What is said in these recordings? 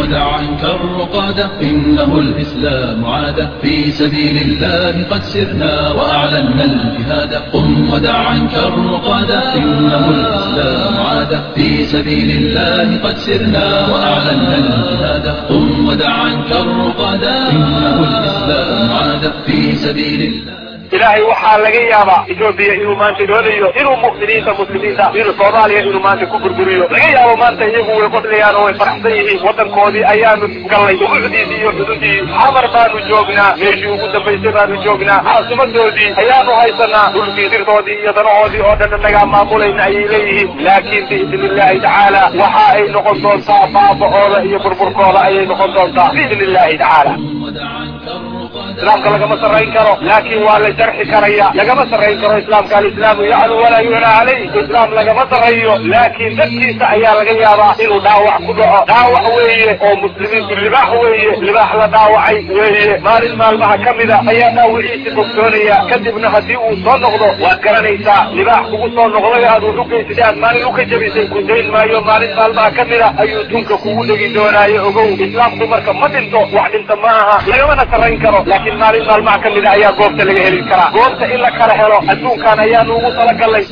ودع عنك الرقاد إنه الإسلام عاد في سبيل الله قد سرنا وأعلنا الجهاد قم ودع عنك إنه الإسلام عاد في سبيل الله قد سرنا وأعلنا الجهاد قم ودع عنك إنه الإسلام عاد في سبيل الله ilaahay waxaa laga yaabaa etoobiya inuu maanta doonayo inuu mu'miniinta muslimiinta inuu soomaaliya inuu maanta ku burburiyo. Laga yaabo maanta iyagu way qodlayaan oo way faraxsan yihiin waddankoodii ayaanu gallay ubucdiisii iyo xududii xamar baanu joognaa meeshii ugu dambaysay baanu joognaa. Caasimadoodii ayaanu haysanaa dhulkii dirtoodii iyo danahoodii oo dhan nagaa maamulayna ayay leeyihiin. Laakiin biidni illaahi tacaala waxa ay noqon doontaa baaba'ooda iyo burburkooda ayay noqon doontaa. Biidni illaahi tacaala islaamka lagama sarrayn karo laakiin waa la jarxi karaya. Lagama sarrayn karo islaamka alislaamu yaclu walaa yuclaa calayh islaam lagama sarrayo laakiin dadkiisa ayaa laga yaabaa inuu dhaawac ku dhaco. Dhaawac weeye oo muslimiintu libaax weeye libaax la dhaawacay weeye. Maalin maalmaha ka mida ayaa dhaawiciisi bogsoonaya. Kadibna haddii uu soo noqdo waad garanaysaa libaax kugu soo noqday aad wax u geysatay aad maalin ka jabisay ku dayn maayo. Maalin maalmaha ka mida ayuu tunka kugu dhegi doonaayo ogow. Islaamku marka ma dhinto wax dhinta ma aha. Lagamana sarrayn karo laakiin maalin maalmaha ka mida ayaa goobta laga heli karaa. Goobta in la kala helo adduunkan ayaanu ugu talagalnay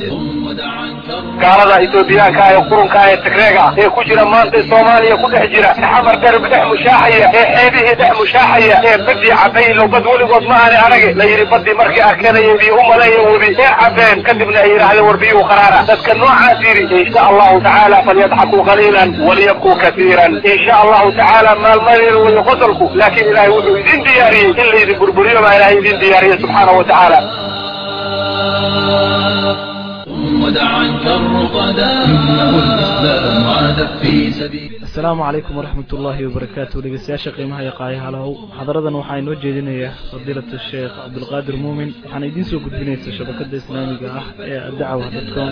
gaalada etoobiyaanka ee qurunka ee tigreega ah ee ku jira maanta soomaaliya ku dhex jira xamar dherb dhex mushaaxaya ee xeebihii dhex mushaaxaya ee badii cabaylo bad weligood ma aani arage la yidhi badii markay arkeenayeen biyo u maleeya webi ee cabeen kadibna ay yidhahdeen war biyuu qaraara. Dadka noocaas yidhi insha allahu tacaala falyadxakuu qaliilan waliyabkuu kasiiran. Insha allahu tacaala maalmadeeda weeye qosolku laakiin ilaahay wuxuu idin diyaariyey bal idin burburiyo baa ilaahay idin diyaariya subxaana wa tacaala. Asalaamu calaykum waraxmat ullaahi wabarakaatu dhegeystayaasha qiimaha iyo qaayahalow muxadaradan waxaa inoo jeedinayaa fadiilata sheekh cabdulqaadir muumin. Waxaana idiin soo gudbinaysa shabakada islaamiga ah ee adacwa dadcom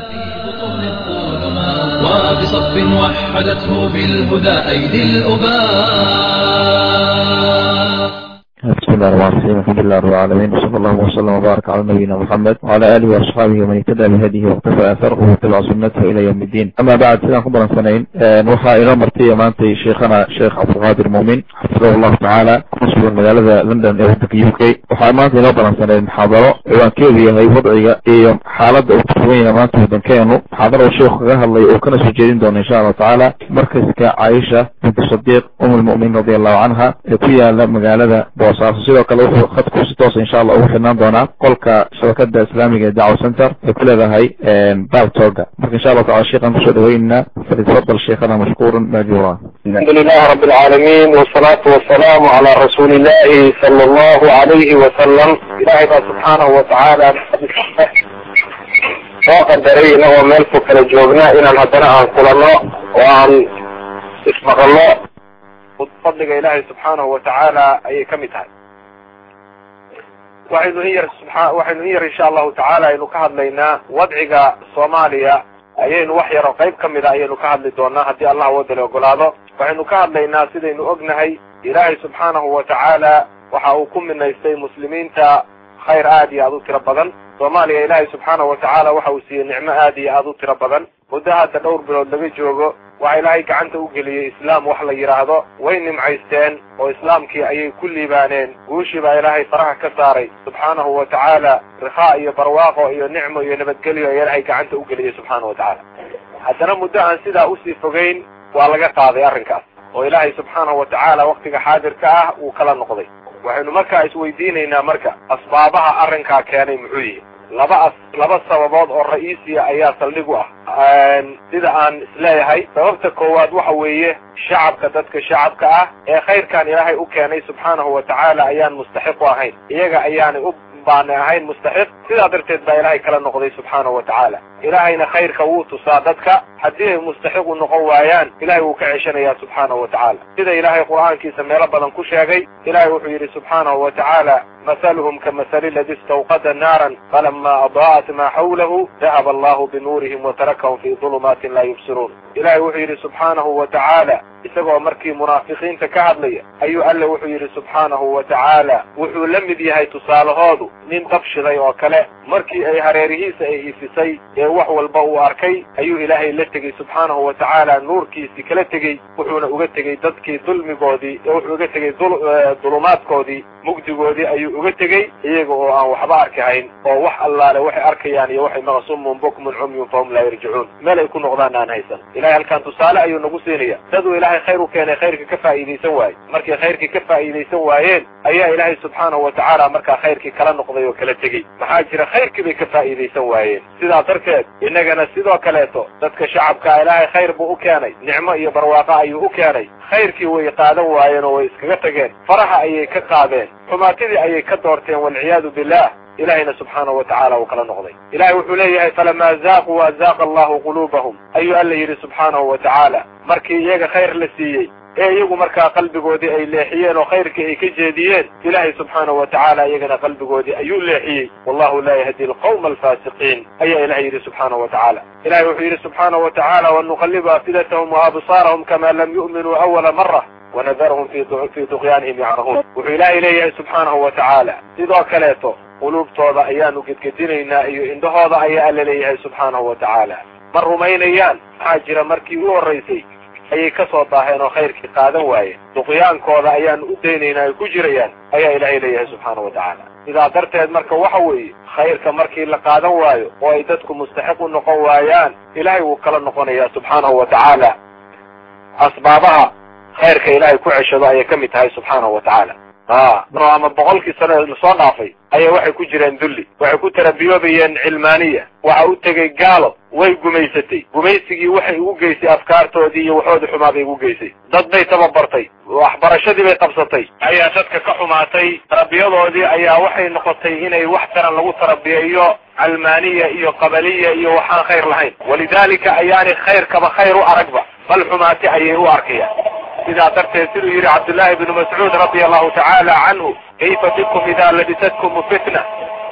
بسم الله الرحمن الرحيم الحمد لله رب العالمين وصلى الله وسلم وبارك على نبينا محمد وعلى اله واصحابه ومن اهتدى بهديه واقتفى اثره واتبع سنته الى يوم الدين اما بعد سلام كبرا سنين waxaa inoo martay maantay sheekhana sheekh cabdulqaadir muumin xafidahu llahu tacaala ku sugan magaalada london ee wadanka u k waxaa maanta inoo balansaneyd muxaadaro ciwaankeedu yahay wadciga iyo xaaladda uu ku sugan yahay maanta wadankeenu muxaadaro sheekhu kaga hadlay oo kana soo jeedin doona insha allahu tacaala markaska caaisha bintu sadiiq um lmu'miniin radi allahu canha ee ku yaala magaalada hoosaaso sidoo kale wuxuu khadku si toosa insha allah ugu xidhnaan doonaa qolka shabakada islaamiga ee dacaw center ay ku leedahay ehm, baab tooga. Marka insha allah tacala sheikhaan ku soo dhaweynana falitafadal sheikhana mashkuuran maajuuran alxamdulilahi rabi alcaalamin wsalaatu wasalaamu cala rasuuli illahi sala allahu alayhi wasalam ilahi baa subxaanahu watacaala soo qadaray inagoo meel ku kala joognaa inaan haddana aan kulano oo aan ismaqalno fadliga ilaahay subxaanahu watacaala ayay ka mid tahay. Waxaynu in yar waxaynu in yar insha allahu tacaala aynu ka hadlaynaa wadciga soomaaliya. Ayaynu wax yaro qayb ka mida ayaynu ka hadli doonaa haddii allah wadali ogolaado. Waxaynu ka hadlaynaa sidaynu ognahay ilaahay subxaanahu wa tacaala waxa uu ku minaystay muslimiinta khayr aad iyo aad u tiro badan. Soomaaliya ilaahay subxaanahu wa tacaala waxa uu siiyey nicmo aad iyo aad u tiro badan muddo hadda dhowr bilood laga joogo waxa ilaahay gacanta u geliyey islaam wax la yidhaahdo way nimcaysteen oo islaamkii ayay ku liibaaneen. Guushii baa ilaahay faraha ka saaray. Subxaanahu wa tacaala rikhaa iyo barwaaqo iyo nicmo iyo nabadgelyo ayaa ilaahay gacanta u geliyey subxaanahu wa tacaala. Haddana muddo aan sidaa u sii fogeyn waa laga qaaday arrinkaas oo ilaahay subxaanahu wa tacaala waktiga xaadirka ah uu kala noqday. Waxaynu markaa isweydiinaynaa marka asbaabaha arrinkaa keenay muxuu yihi laba as laba sababood oo ra'iisiya ayaa saldhig u ah sida aan is leeyahay sababta koowaad waxa weeye shacabka dadka shacabka ah ee khayrkan ilaahay u keenay subxaanahu wa tacaala ayaan mustaxiq u ahayn. Iyaga ayaanay u baana ahayn mustaxiq sidaa darteed baa ilaahay kala noqday subxaanahu wa tacaala. Ilaahayna khayrka wuu tusaa dadka haddii ay mustaxiq u noqon waayaan ilahay wuu ka ceshanayaa subxaanahu wa tacaala. Sida ilaahay qur'aankiisa meelo badan ku sheegay ilaahay wuxuu yidhi subxaanahu wa tacaala masaluhum ka masali ladi istawqada naaran falama adaa'at maa xawlahu dahaba allahu binuurihim wa tarakahum fii dulumaatin laa yubsiruun. Ilaahay wuxuu yidhi subxaanahu wa tacaala isagoo markii munaafiqiinta ka hadlaya ayuu alle wuxuu yidhi subxaanahu wa tacaala wuxuu la mid yahay tusaalahoodu nin dab shiday oo kale markii ay hareerihiisa ay ifisay ee wax walba uu arkay ayuu ilaahay la tegey subxaanahu wa tacaala nuurkiisii kala tegey wuxuuna uga tegey dadkii dulmigoodii wuxuu uga tegey dulumaadkoodii mugdigoodii ayuu uga tegey iyaga oo aan waxba arkahayn oo wax allaale waxay arkayaan iyo waxay maqsumun bukmun cumyun fahum laa yarjicuun. Meel ay ku noqdaan aan haysan. Ilahay halkaan tusaale ayuu nagu siinaya. Daduu ilaahay khayr u keenay khayrka ka faa'iidaysan waaye markay khayrkii ka faa'iidaysan waayeen ayaa ilaahay subxaanahu wa tacaala markaa khayrkii kala noqday oo kala tegey. Maxaa jira? Khayrkii bay ka faa'iidaysan waayeen. Sidaa darteed innagana sidoo kaleeto dadka shacabkaa ilaahay khayr buu u keenay. Nicmo iyo barwaaqo ayuu u keenay. Khayrkii way qaadan waayeen oo way iskaga tageen. Faraha ayay ka qaadeen. Xumaatidii ayay ka doorteen. Walciyaadu billah. Ilahayna subxaanahu wa tacaala uu kala noqday. Ilahay wuxuu leeyahay falamaa zaaquu azaaqa allahu quluubahum. Ayuu alla yidhi subxaanahu wa tacaala markii iyaga khayr la siiyey ee iyagu markaa qalbigoodii ay leexiyeen oo khayrkii ay ka jeediyeen ilaahay subxaanahu wa tacaala iyagana qalbigoodii ayuu leexiyey. Wallahu laa yahdi alqawma alfaasiqiin ayaa ilahay yidhi subxaanahu wa tacaala. Ilahay wuxuu yidhi subxaanahu wa tacaala wanuqallibu afidatahum waabsaarahum kama lam yu'minuu awala mara wanadarhum fi duqyaanihim yacrahuun. Wuxuu ilaahay leeyahay subxaanahu wa tacaala sidoo kaleeto quluubtooda ayaanu gedgedinaynaa iyo indhahooda ayaa alla leeyahay subxaanahu wa tacaala. Ma rumaynayaan maxaa jira markii u horraysay ayay ka soo daaheen oo khayrkii qaadan waayeen. Duqyaankooda ayaanu u daynaynaa ay ku jirayaan ayaa ilaahay leeyahay subxaanahu wa tacaala. Sidaa darteed marka waxa weeye khayrka markii la qaadan waayo oo ay dadku mustaxiq u noqon waayaan ilaahay wuu kala noqonayaa subxaanahu wa tacaala. Asbaabaha khayrka ilaahay ku ceshado ayay ka mid tahay subxaanahu wa tacaala ama boqolkii sano la soo dhaafay ayaa waxay ku jireen dulli. Waxay ku tarabiyoobayeen cilmaaniya. Waxa u tegey gaalo way gumaysatay. Gumaysigii waxay ugu geysay afkaartoodii iyo waxoodii xumaa bay ugu geysay. Dad bay tababartay. Waxbarashadii bay qabsatay. Ayaa dadka ka xumaatay. Tarabiyadoodii ayaa waxay noqotay inay wax taran lagu tarabiyeeyo calmaaniya iyo qabaliya iyo waxaan khayr lahayn. Walidaalika ayaanay khayrkaba khayr u aragba. Bal xumaati ayay u arkayaan sidaa darteed siduu yidhi cabdullaahi bnu mascuud radia allahu tacaala canhu kayfa bikum ida labisatkum fitna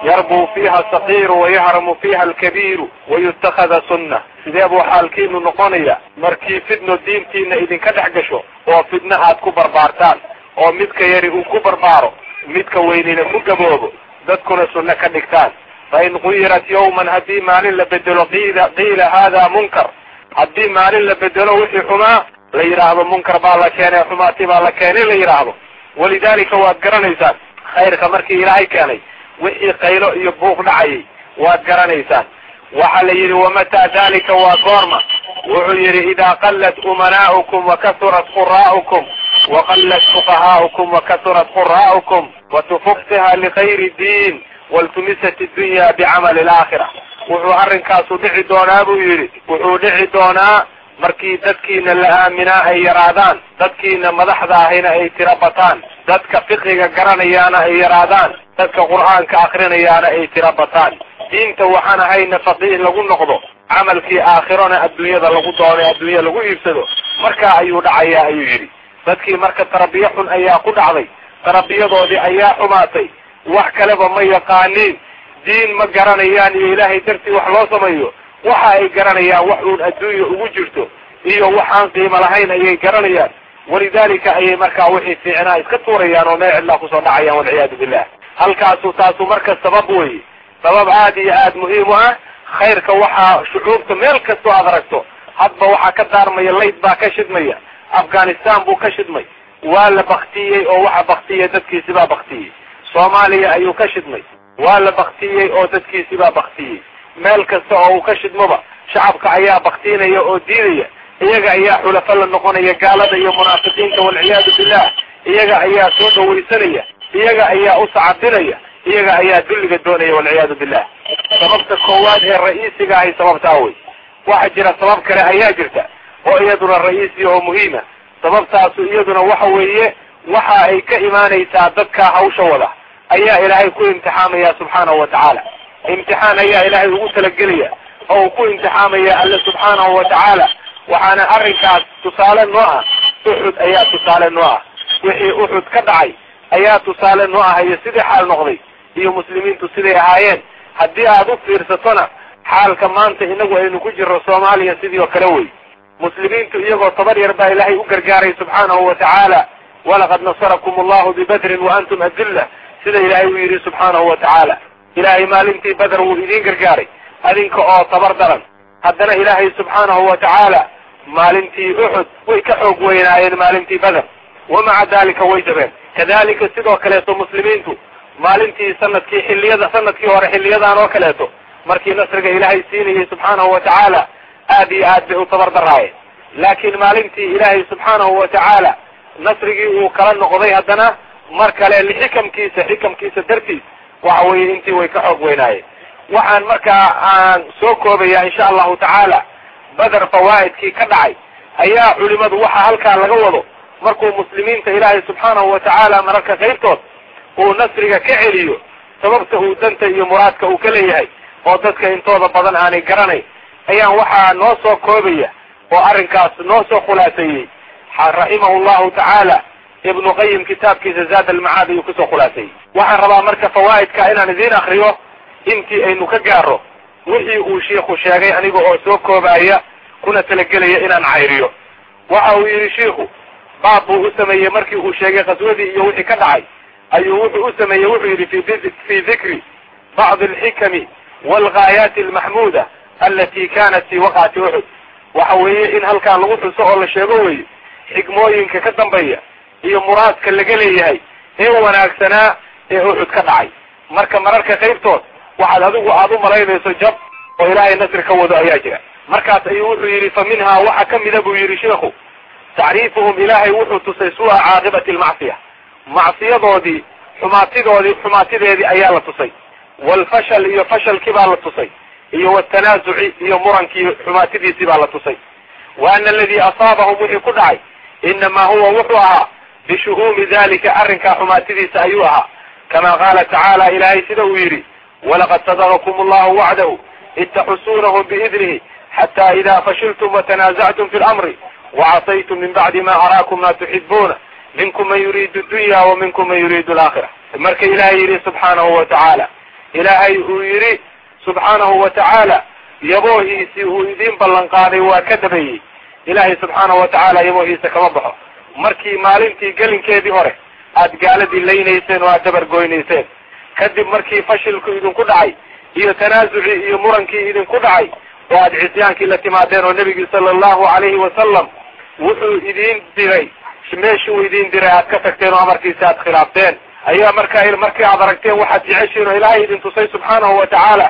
yarbuu fiiha asaqiiru wayahramu fiiha alkabiiru wayuttakhada sunna sidee buu xaalkiinu noqonaya markii fitno diintiina idinka dhex gasho oo fitno aad ku barbaartaan oo midka yari uu ku barbaaro midka weynina ku gaboobo dadkuna sunno ka dhigtaan fain guyirat yawman haddii maalin la bedelo qiila hada munkar haddii maalin la bedelo wixii xumaa la yidhaahdo munkar baa la keenay xumaati baa la keenay la yidhaahdo walidaalika waad garanaysaan khayrka markii ilaahay keenay wixii qaylo iyo buuq dhacayay waad garanaysaan. Waxa la yidhi wamataa dalika waa goorma? Wuxuu yidhi idaa qallat umanaa'ukum wakasurat quraa'ukum waqallat fuqahaa'ukum wakasurat quraa'ukum watufuktiha likayri diin waltumisat iddunya bicamali alaakhira wuxuu arrinkaasu dhici doonaa buu yidhi wuxuu dhici doonaa markii dadkiina la aaminaa ay yaraadaan dadkiina madaxda ahina ay tiro bataan dadka fiqiga garanayaana ay yaraadaan dadka qur'aanka akrinayaana ay tiro bataan. Diinta waxaan ahayna faqiih lagu noqdo camalkii aakhirona adduunyada lagu doonay adduunya lagu iibsado. Markaa ayuu dhacayaa ayuu yidhi. Dadkii marka tarabiyo xun ayaa ku dhacday tarabiyadoodii ayaa xumaatay. Wax kaleba ma yaqaaniin diin ma garanayaan iyo ilaahay dartii wax loo sameeyo waxa ay garanayaan wax uun adduunya ugu jirto iyo waxaan qiimo lahayn ayay garanayaan. Walidaalika ayay markaa wixii fiicnaa iska tuurayaan oo meel cidlaa ku soo dhacayaan walciyaadu billah halkaasu taasu marka sabab weeye. Sabab aad iyo aad muhiim u ah khayrka waxaa shucuubta meel kastoo aad aragto. Hadba waxaa ka daarmaya layd baa ka shidmaya. Afghanistan buu ka shidmay. Waa la baktiyey oo waxa baktiyey dadkiisibaa baktiyey. Soomaaliya ayuu ka shidmay. Waa la baktiyey oo dadkiisibaa baktiyey meel kasta oo uu ka shidmoba shacabka ayaa baktiinaya oo diidaya. Iyaga ayaa xulafo la noqonaya gaalada iyo munaafiqiinta walciyaadu billah. Iyaga ayaa soo dhawaysanaya iyaga ayaa u sacabinaya iyaga ayaa dulliga doonaya walciyaadu billah. Sababta koowaad ee ra'iisiga ahay sababtaa wey? Waxa jira sabab kale ayaa jirta oo iyaduna ra'iisi oo muhiima. Sababtaasu iyaduna waxa weeye waxa ay ka imaanaysaa dadka hawsha wada. Ayaa ilaahay ku imtixaamaya subxaanahu wa tacaala imtixaan ayaa ilaahay ugu talagelaya oo uu ku imtixaamaya alle subxaanahu wa tacaala. Waxaana arrinkaas tusaale noo ah uxud ayaa tusaale noo ah. Wixii uxud ka dhacay ayaa tusaale noo ah iyo sidii xaal noqday iyo muslimiintu siday ahaayeen. Haddii aad u fiirsatona xaalka maanta inagu aynu ku jirno soomaaliya sidii oo kale wey. Muslimiintu iyagoo tabar yar baa ilaahay u gargaaray subxaanahu wa tacaala walaqad nasarakum allahu bibadrin wa antum adilla. Sida ilaahay uu yidhi subxaanahu wa tacaala ilaahay maalintii beder wuu idiin gargaaray. Adinka oo tabar daran. Haddana ilaahay subxaanahu wa tacaala maalintii uxud way ka xoog weynaayeen maalintii beder wamaca dalika way jabeen kadalika sidoo kaleeto muslimiintu maalintii sannadkii xilliyada sannadkii hore xilliyadan oo kaleeto markii nasriga ilaahay siinayay subxaanahu wa tacaala aad iyo aad bay u tabar daraayeen laakiin maalintii ilaahay subxaanahu wa tacaala nasrigii uu kala noqday haddana mar kale lixikamkiisa xikamkiisa dartiis waxa weeye intii way ka xoog weynaayeen waxaan markaa aan soo koobaya insha allahu tacaala beder fawaa'idkii ka dhacay ayaa culimadu waxa halkaa laga wado markuu muslimiinta ilaahay subxaanahu wa tacaala mararka qaybtood uu nasriga ka celiyo sababta uu danta iyo muraadka uu ka leeyahay oo dadka intooda badan aanay garanayn ayaan waxaa noo soo koobaya oo arrinkaas noo soo khulaaseeyey. Raximahu llahu tacaala ibnu qayim kitaabkiisa zaad almacaad ayuu ku soo khulaaseeyey waxaan rabaa marka fawaa'idka inaan idiin akriyo intii aynu ka gaaro wixii uu shiiku sheegay aniga oo soo koobaya kuna talagelaya inaan cayriyo. Waxa uu yidhi shiiku baab buu u sameeyey markii uu sheegay qaswadii iyo wixii ka dhacay. Ayuu wuxuu u sameeyey wuxuu yidhi fi dikri bacdi alxikami walgaayaati almaxmuuda alati kanat fi waqcati uxud waxa weeye in halkaan lagu xuso oo la sheego weeye xigmooyinka ka dambeeya iyo muraadka laga leeyahay ee wanaagsanaa ee uxud ka dhacay. Marka mararka qaybtood waxaad adigu aada u malaynayso jab oo ilaahay nasri ka wado ayaa jira. Markaas ayuu wuxuu yidhi fa minhaa waxa kamida buu yidhi sheikhu tacriifuhum ilaahay wuxuu tusay su'a caaqibati almacsiya macsiyadoodii xumaatidoodii xumaatideedii ayaa la tusay. Waalfashal iyo fashalkii baa la tusay. Iyo watanaasuci iyo murankii xumaatidiisii baa la tusay. Wa ana aladii asaabahum wixii ku dhacay inamaa huwa wuxuu ahaa bishuhuumi dalika arrinkaa xumaatidiisa ayuu ahaa. Kama qaala tacaala ilaahay sida uu yidhi walaqad sadaqakum allahu wacdahu id taxusuunahum biidnihi xata ida fashiltum watanaasactum fi lamri wacasaytum min bacdi ma araakum ma tuxibuuna minkum man yuriidu dunya wa man yuriidu alaakhira. Marka ilaahay yidhi subxaanahu wa tacaala. Ilaahay uu yidhi subxaanahu wa tacaala yaboohiisii uu idiin ballan qaaday waa ka dabeeyey. Ilaahay subxaanahu wa tacaala yaboohiisa kama baxo markii maalintii gelinkeedii hore aad gaaladii laynayseen oo aad dabargoynayseen kadib markii fashilku idinku dhacay iyo tanaasucii iyo murankii idinku dhacay oo aad cisyaankii la timaadeen oo nebigii sala allahu calayhi wasalam wuxuu idiin diray meeshii uu idiin diray aad ka tagteen oo amarkiisi aad khilaafteen. Ayaa markaa markii aad aragteen waxaad jeceshiin oo ilaahay idin tusay subxaanahu wa tacaala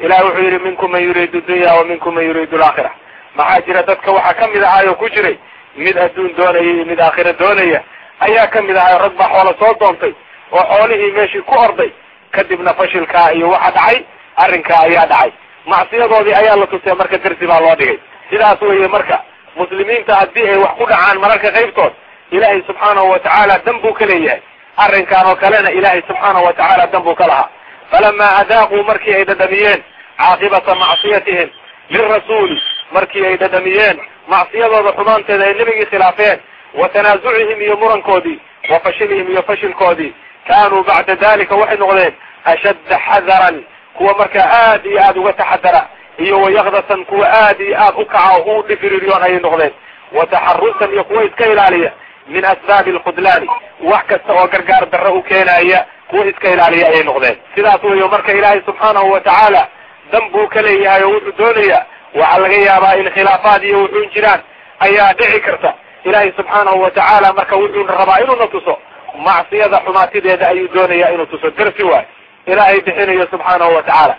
ilahi wuxuu yidhi minkum man yuriidu dunya wa minkum man yuriidu alaakhira maxaa jira dadka waxaa ka mid ahaayoo ku jiray mid adduun doonaya iyo mid aakhira doonaya ayaa ka mid ahayo rag baa xoola soo doontay oo xoolihii meeshii ku orday. Kadibna fashilkaa iyo waxa dhacay arrinkaa ayaa dhacay. Macsiyadoodii ayaa la tusay marka darsi baa loo dhigay. Sidaas weeye marka muslimiinta haddii ay wax ku dhacaan mararka qaybtood ilaahay subxaanahu wa tacaala dan buu ka leeyahay. Arrinkan oo kalena ilaahay subxaanahu wa tacaala dan buu ka lahaa. Falamaa adaaquu markii ay dhadhamiyeen caaqibata macsiyatihim lirasuuli markii ay dhadhamiyeen macsiyadooda xumaanteeda ay nebigii khilaafeen wa tanaasucihim iyo murankoodii wa fashilihim iyo fashilkoodii kaanuu bacda dalika waxay noqdeen ashadda xadaran kuwa markaa aad iyo aad uga taxadara iyo wayakdasan kuwa aad iyo aad u kaca oo u dhifiriryoon ayay noqdeen. Wa taxarusan iyo kuwa iska ilaaliya min asbaabi alkhudlaani wax kasta oo gargaar darro u keenaya kuwa iska ilaaliya ayay noqdeen. Sidaas weyo marka ilaahay subxaanahu wa tacaala dan buu ka leeyahay oo wuxuu doonayaa waxaa laga yaabaa in khilaafaad iyo wuxuun jiraan ayaa dhici karta. Ilaahay subxaanahu wa tacaala marka wuxuuna rabaa inuuna tuso macsiyada xumaatideeda ayuu doonayaa inuu tuso. Darsi waay. Ilaahay bixinayo subxaanahu wa tacaala.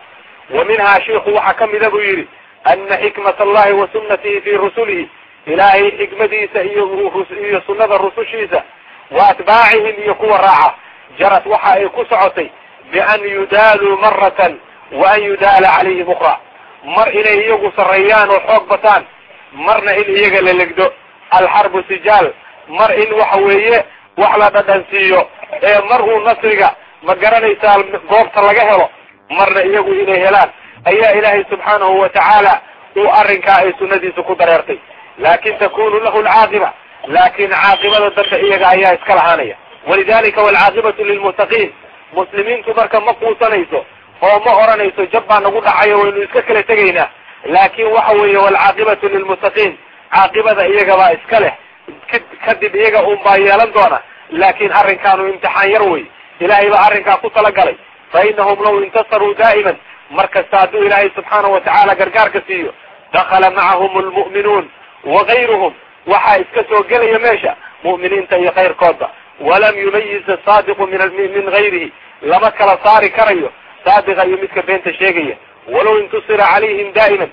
Wa minhaa shiiku waxaa kamida buu yidhi ana xikmat allahi wa sunnatihi fi rusulihi. Ilaahay xikmadiisa iyo iyo sunnada rusushiisa wa atbaacihim iyo kuwa raaca. Jarad waxa ay ku socotay bian yudaaluu maratan wa an yudaala calayhim ukra mar inay iyagu sarreeyaan oo xoog bataan marna in iyaga la legdo. Alxarbu sijaal mar in waxa weeye wax la dhadhansiiyo. Ee mar uu nasriga ma garanaysaa goobta laga helo? Marna iyagu inay helaan. Ayaa ilaahay subxaanahu wa tacaala uu arrinkaa ay sunnadiisa ku dareertay. Laakin takunu lahu alcaaqiba laakin caaqibada dadka iyaga ayaa iska lahaanaya. Walidalika walcaaqibatu lilmuttaqiin muslimiintu marka ma quusanayso oo ma oranayso jab baa nagu dhacayo waynu iska kala tegaynaa. Laakin waxa weeye walcaaqibatu lilmuttaqiin caaqibada iyagabaa iska leh. Kadib iyaga un baa yeelan doona. Laakin arrinkaanu imtixaan yar wey ilaahay baa arrinkaa ku talagalay fa inahum law intasaruu daa'iman. Mar kasta hadduu ilaahay subxaanahu watacaala gargaarka siiyo dakala macahum lmu'minuun wagayruhum waxaa iska soo gelaya meesha mu'miniinta iyo kayrkoodba walam yumayiz asaadiqu min gayrihi lama kala saari karayo saadiqa iyo midka beenta sheegaya. Walow intusira calayhim daa'iman.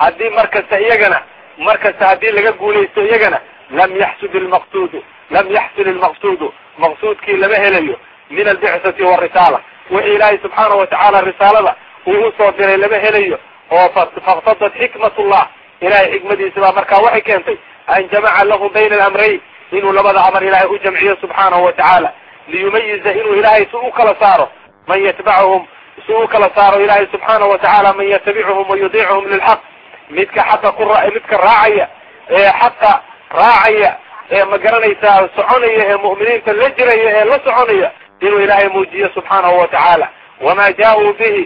Haddii mar kasta iyagana mar kasta haddii laga guulaysto iyagana lam yaxsud ilmaqsuudu lam yaxsul ilmaqsuudu maqsuudkii lama helayo min albicthati warisaala wixii ilaahay subxaanahu watacaala risaalada uu u soo diray lama helayo oo faktadad xikmatullah. Ilahay xikmadiisa baa markaa waxay keentay an jamaca lahu bayna alamrayn inuu labada amar ilaahay u jamciyo subxaanahu watacaala liyumayiza inuu ilaahay si u kala saaro man yatbacuhum si u kala saaro ilaahay subxaanahu watacaala man yatabicuhum wayudiicuhum lilxaq midka xaqa ku midka raacaya ee xaqa raacaya ee ma garanaysaa soconaya ee mu'miniinta la jiraya ee la soconaya inuu ilaahay muujiyo subxaanahu watacaala wama jaa-uu bihi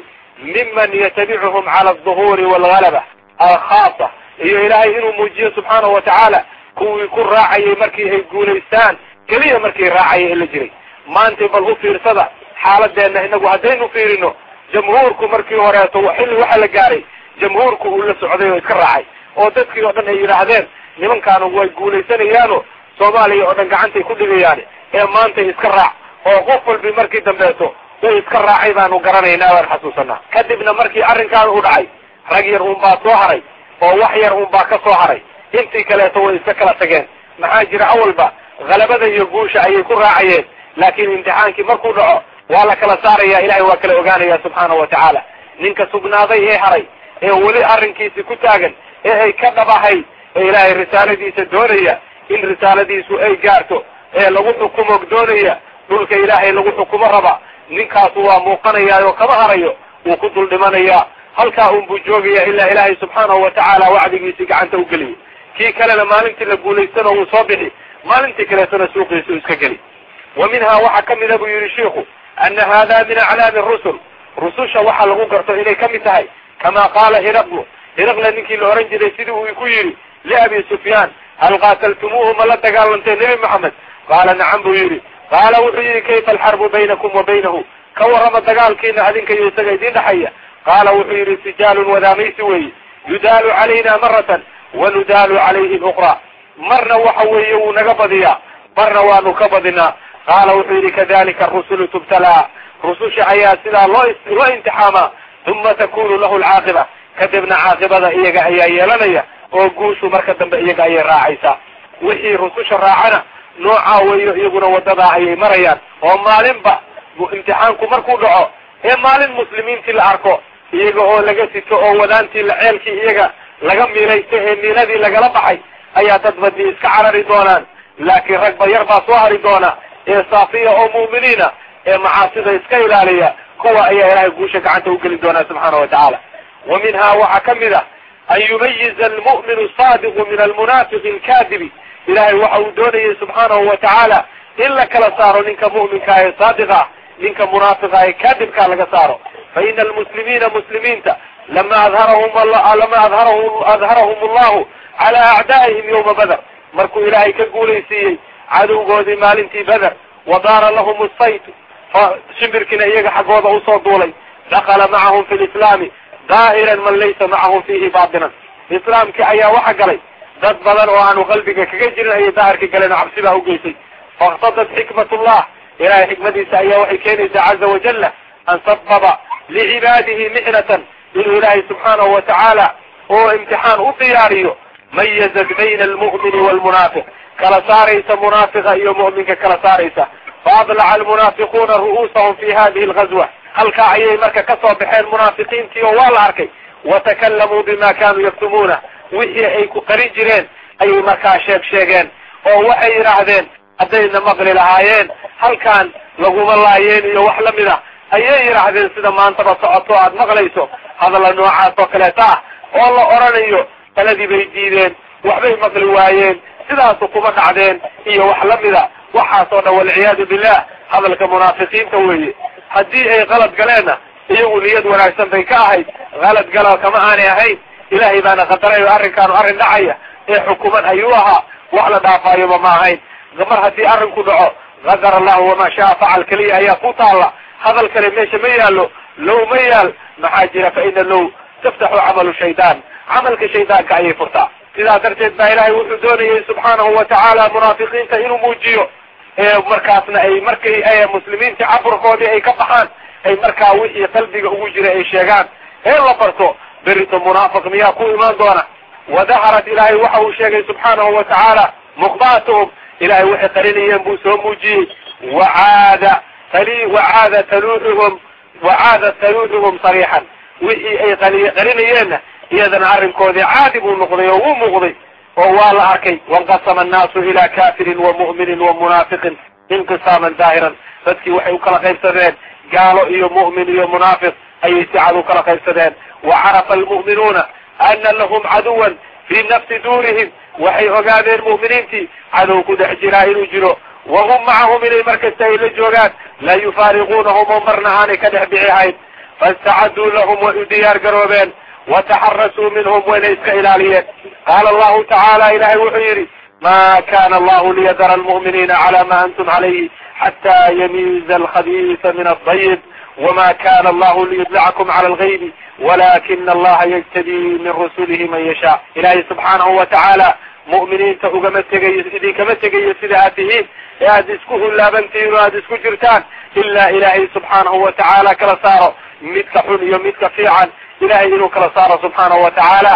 miman yatabicuhum cala alduhuuri walgalaba alkhaasa iyo ilaahay inuu muujiyo subxaanahu watacaala kuwii ku raacayay markii ay guulaystaan keliya markii raacaya ee la jiray. Maanta bal u fiirsada xaaladeenna inagu haddaynu fiirino jamhuurku markii horeeto xilli waxaa la gaaray jamhuurku uu la socday oo iska raacay. Oo dadkii oo dhan ay yidhaahdeen nimankaanu way guulaysanayaano soomaaliya oo dhan gacantay ku dhigayaan ee maantay iska raac oo qof walbi markii dambeeto way iska raacay baanu garanaynaa waan xasuusanaa kadibna markii arrinkaan u dhacay rag yar un baa soo haray oo wax yar un baa ka soo haray. Intii kaleeto way iska kala tageen. Maxaa jira awalba halabada iyo guusha ayay ku raacayeen laakiin imtixaankii markuu dhaco waa la kala saaraya ilahay waa kala ogaanaya subxaanahu watacaala ninka sugnaaday ee haray ee weli arrinkiisi ku taagan ee ay ka dhabahay ee ilaahay risaaladiisa doonaya in risaaladiisu ay gaarto ee lagu xukumo doonaya dhulka ilaahay lagu xukumo raba ninkaasu waa muuqanayaa oo kama harayo wuu ku dul dhimanayaa halkaa un buu joogaya ilaa ilaahay subxaanahu watacaala wacdigiisii gacanta u geliyo. Kii kalena maalintii la guulaystana wuu soo bixi maalintii kaleetona suuqiisu iska geli. Wa minhaa waxaa ka mida buu yihi shiiku ana hada min aclaami rusul rususha waxaa lagu garto inay ka mid tahay kama qaala hiraqlu hiraqla ninkii la ohan jiray sidii uu ku yidhi liabi sufyaan hal qaataltumuuhu ma la dagaalantay nebi moxamed qaala nacam buu yidhi qaala wuxuu yihi kayfa alxarbu baynakum wa baynahu ka warrama dagaalkiina adinka iyo isaga idiin dhexaya qaala wuxuu yidhi sijaalun wadaamaysi weeye yudaalu calayna maratan wanudaalu calayhi luqraa marna waxa weeye wuu naga badiyaa marna waanu ka badinaa qaala wuxuu yidhi kadalika arusulu tubtalaa rususha ayaa sidaa loo loo imtixaamaa uma takunu lahu alcaaqiba. Kadibna caaqibada iyaga ayaa yeelanaya oo guushu marka dambe iyaga ayay raacaysaa. Wixii rususha raacana noocaa weeyo iyaguna wadadaa ayay marayaan. Oo maalinba imtixaanku markuu dhaco ee maalin muslimiintii la arko iyaga oo laga sito oo wadaantii la ceelkii iyaga laga miilaysta ee miinadii lagala baxay ayaa dad badii iska carari doonaan. Laakiin rag ba yar baa soo hari doona ee saafiya oo mu'miniina ee macaasida iska ilaaliya kuwa ayaa ilaahay guusha gacanta ugeli doonaa subxaana wa tacaala. Wa minhaa waxaa ka mid ah an yumayiza almu'minu saadiqu min almunaafiqi alkaadibi. Ilahay waxa uu doonayay subxaanahu wa tacaala in la kala saaro ninka mu'minka ee saadiqa ninka munaafiqa ee kaadibkaa laga saaro. Fa ina almuslimiina muslimiinta lama adharahum lama adharahum allahu cala acdaa'ihim yawma bader markuu ilaahay ka guulaysiiyey cadowgoodii maalintii beder wa daara lahum fa shimbirkiina iyaga xaggooda u soo duulay dakala macahum fi lislaami daahiran man laysa macahum fiihi baatinan. Islaamkii ayaa waxa galay dad badan oo aanu qalbiga kaga jirin ayay daahirka galeen oo cabsi baa ugeysay faاqtadad xikmatullah ilahay xikmadiisa ayaa waxay keenaysaa caza wajala an sababa licibaadihi mixnatan inuu ilaahay subxaanahu wa tacaala oo imtixaan u diyaariyo mayazat bayna almu'mini waalmunaafiq kala saaraysa munaafiqa iyo mu'minka kala saaraysa. Faadlaca almunaafiquuna ru'uusahum fi hadihi algazwa halkaa ayay marka ka soo baxeen munaafiqiintii oo waa la arkay. Watakalamuu bima kanuu yaktumuuna. Wixii ay ku qarin jireen ayay markaa sheeg sheegeen oo waxay yidhaahdeen haddayna maqli lahaayeen. Halkaan laguma laayeen iyo wax la mid ah. Ayay yidhaahdeen sida maantaba socoto aad maqlayso hadalla noocaas oo kaleeta ah oo la odhanayo taladii bay diideen waxbay maqli waayeen sidaasu kuma dhacdeen iyo wax lamida waxaas oo dhan walciyaadu billah hadalka munaafiqiinta weeye. Haddii ay qalad galeenna iyagu niyad wanaagsan bay ka ahayd. Qalad galo kama aanay ahayn. Ilaahay baana qadaray oo arrinkaanu arrin dhacaya. Ee xukuman ayuu ahaa. Wax la dhaafayoba ma ahayn mar haddii arrinku dhaco qadar allahu wamaa shaa facal keliya ayaa ku taalla. Hadal kale meesha ma yaallo. Low ma yaal. Maxaa jira fa ina low taftaxu camalu shaydaan. Camalka shaydaanka ayay furtaa sidaa darteed baa ilaahay wuxuu doonayay subxaanahu wa tacaala munaafiqiinta inuu muujiyo. Ee markaasna ay markay muslimiinta caburkoodii ay ka baxaan ay markaa wixii qalbiga ugu jira ay sheegaan. Ee la barto berito munaafiq miyaa ku imaan doona? Wadaharat ilaahay waxa uu sheegay subxaanahu wa tacaala mukhbaatuhum ilahay waxay qarinayeen buu soo muujiyey. Wacaada wacaada taluuxuhum wacaada taluuxuhum sariixan. Wixii ay qarinayeenna iyadana arrinkoodii caadi buu noqday oo wuu muuqday oo waa la arkay. wanqasama annaasu ilaa kafirin wa mu'minin wa munaafiqin inqisaaman daahiran dadkii waxay u kala qaybsadeen gaalo iyo mu'min iyo munaafiq ayay si cad u kala qaybsadeen. wa carafa almu'minuuna ana lahum caduwan fii nafsi duurihim waxay ogaadeen mu'miniintii cadow ku dhex jiraa inuu jiro. wahum macahum inay markasta ay la joogaan. laa yufaariquunahum oo marna aanay ka dhex bixi hayn faistacaduu lahum way u diyaar garoobeen wataxarasuu minhum wayna iska ilaaliyeen qaala allahu tacaala ilahay wuxuu yidhi ma kana allahu liyadara almu'miniina cala ma antum calayhi xataa yamiiza alkhabiisa min aldayib wma kana allahu liyudlicakum cala algaybi walakina allaha yajtadii min rusulihi man yashaa ilaahay subxaanahu wa tacaala mu'miniinta ugama tegayo idinkama tegayo sida aad tihiin ee aad isku hullaabantihiin oo aad isku jirtaan ilaa ilaahay subxaanahu wa tacaala kala saaro midka xun iyo midka fiican ilahay inuu kala saaro subxaanahu wa tacaala.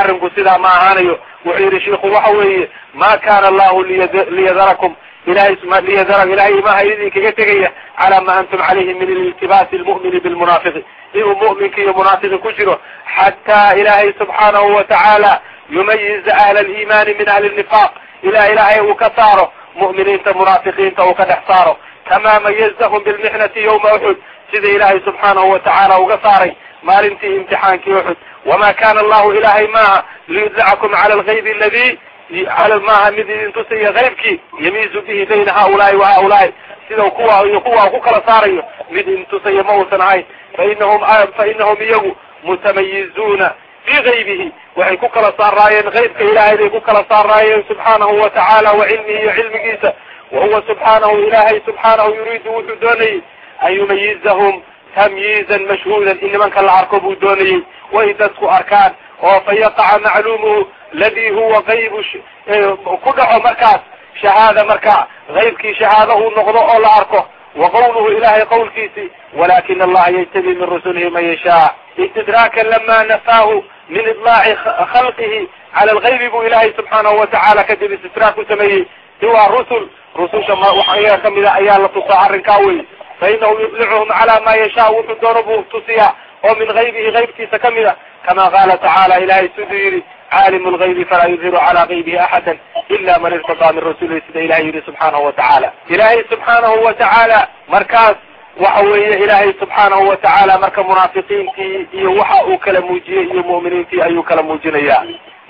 Arrinku sidaa ma ahaanayo? Wuxuu yidhi shiiku waxa weeye ma kana allahu liyadarakum. Ilahay liyadara ilahay imaha idinkaga tegaya calaa ma antum calayhi min iltibaasi lmu'mini bilmunaafiqi. Inuu mu'minka iyo munaafiqi ku jiro xataa ilaahay subxaanahu wa tacaala yumayiza ahla aliimaani min ahli nifaaq. Ilaa ilaahay uu ka saaro mu'miniinta munaafiqiinta uu ka dhex saaro. Kamaa mayazahum bilmixnati yawma uxud sida ilaahay subxaanahu wa tacaala uga saaray maalintii imtixaankii uxud wama kana allahu ilahay maaha liyudlacakum cala algaybi aladi maaha mid idin tusiya qaybkii yamiizu bihi bayna haulaai wa haulaai sida kuwa iyo kuwa ku kala saarayo mid idin tusaya ma uusan ahayn. Fainahum fainahum iyagu mutamayizuuna fii gaybihi waxay ku kala saaraayeen qaybka ilaahay bay ku kala saaraayeen subxaanahu wa tacaala wa cilmihi iyo cilmigiisa. Wahuwa subxaanahu ilahay subxaanahu yuriidu wuxuu doonayey an yumayizahum tamyiizan mashhuudan in nimanka la arko buu doonayey way dadku arkaan oo fa yaqaca macluumuhu ladii huwa qaybu ku dhaco markaas shahaada marka qaybkii shahaado uu noqdo oo la arko wa qawluhu ilahay qawlkiisi walakina allaha yajtabii min rusulihi man yashaa. Istidraakan lama nafaahu min idlaaci khalqihi cala algaybi buu ilahay subxaanahu wa tacaala kadib istidraak ku sameeyey. Siwaa rusul rususha waxyaga kamida ayaa la tusaa arrinkaa wey fainahu yudlicuhum cala ma yashaa wuxuu doono buu tusiyaa oo min gaybihi qaybkiisa kamida kama qaala tacaala ilahay siduu yidhi caalimu lgaybi falaa yudhiru cala gaybihi axada ila man irtadaa min rasulihi sida ilahay yidhi subxaanahu wa tacaala ilaahay subxaanahu wa tacaala markaas waxa weeye ilaahay subxaanahu wa tacaala marka munaafiqiintii iyo waxa uu kala muujiyey iyo mu'miniintii ayuu kala muujinayaa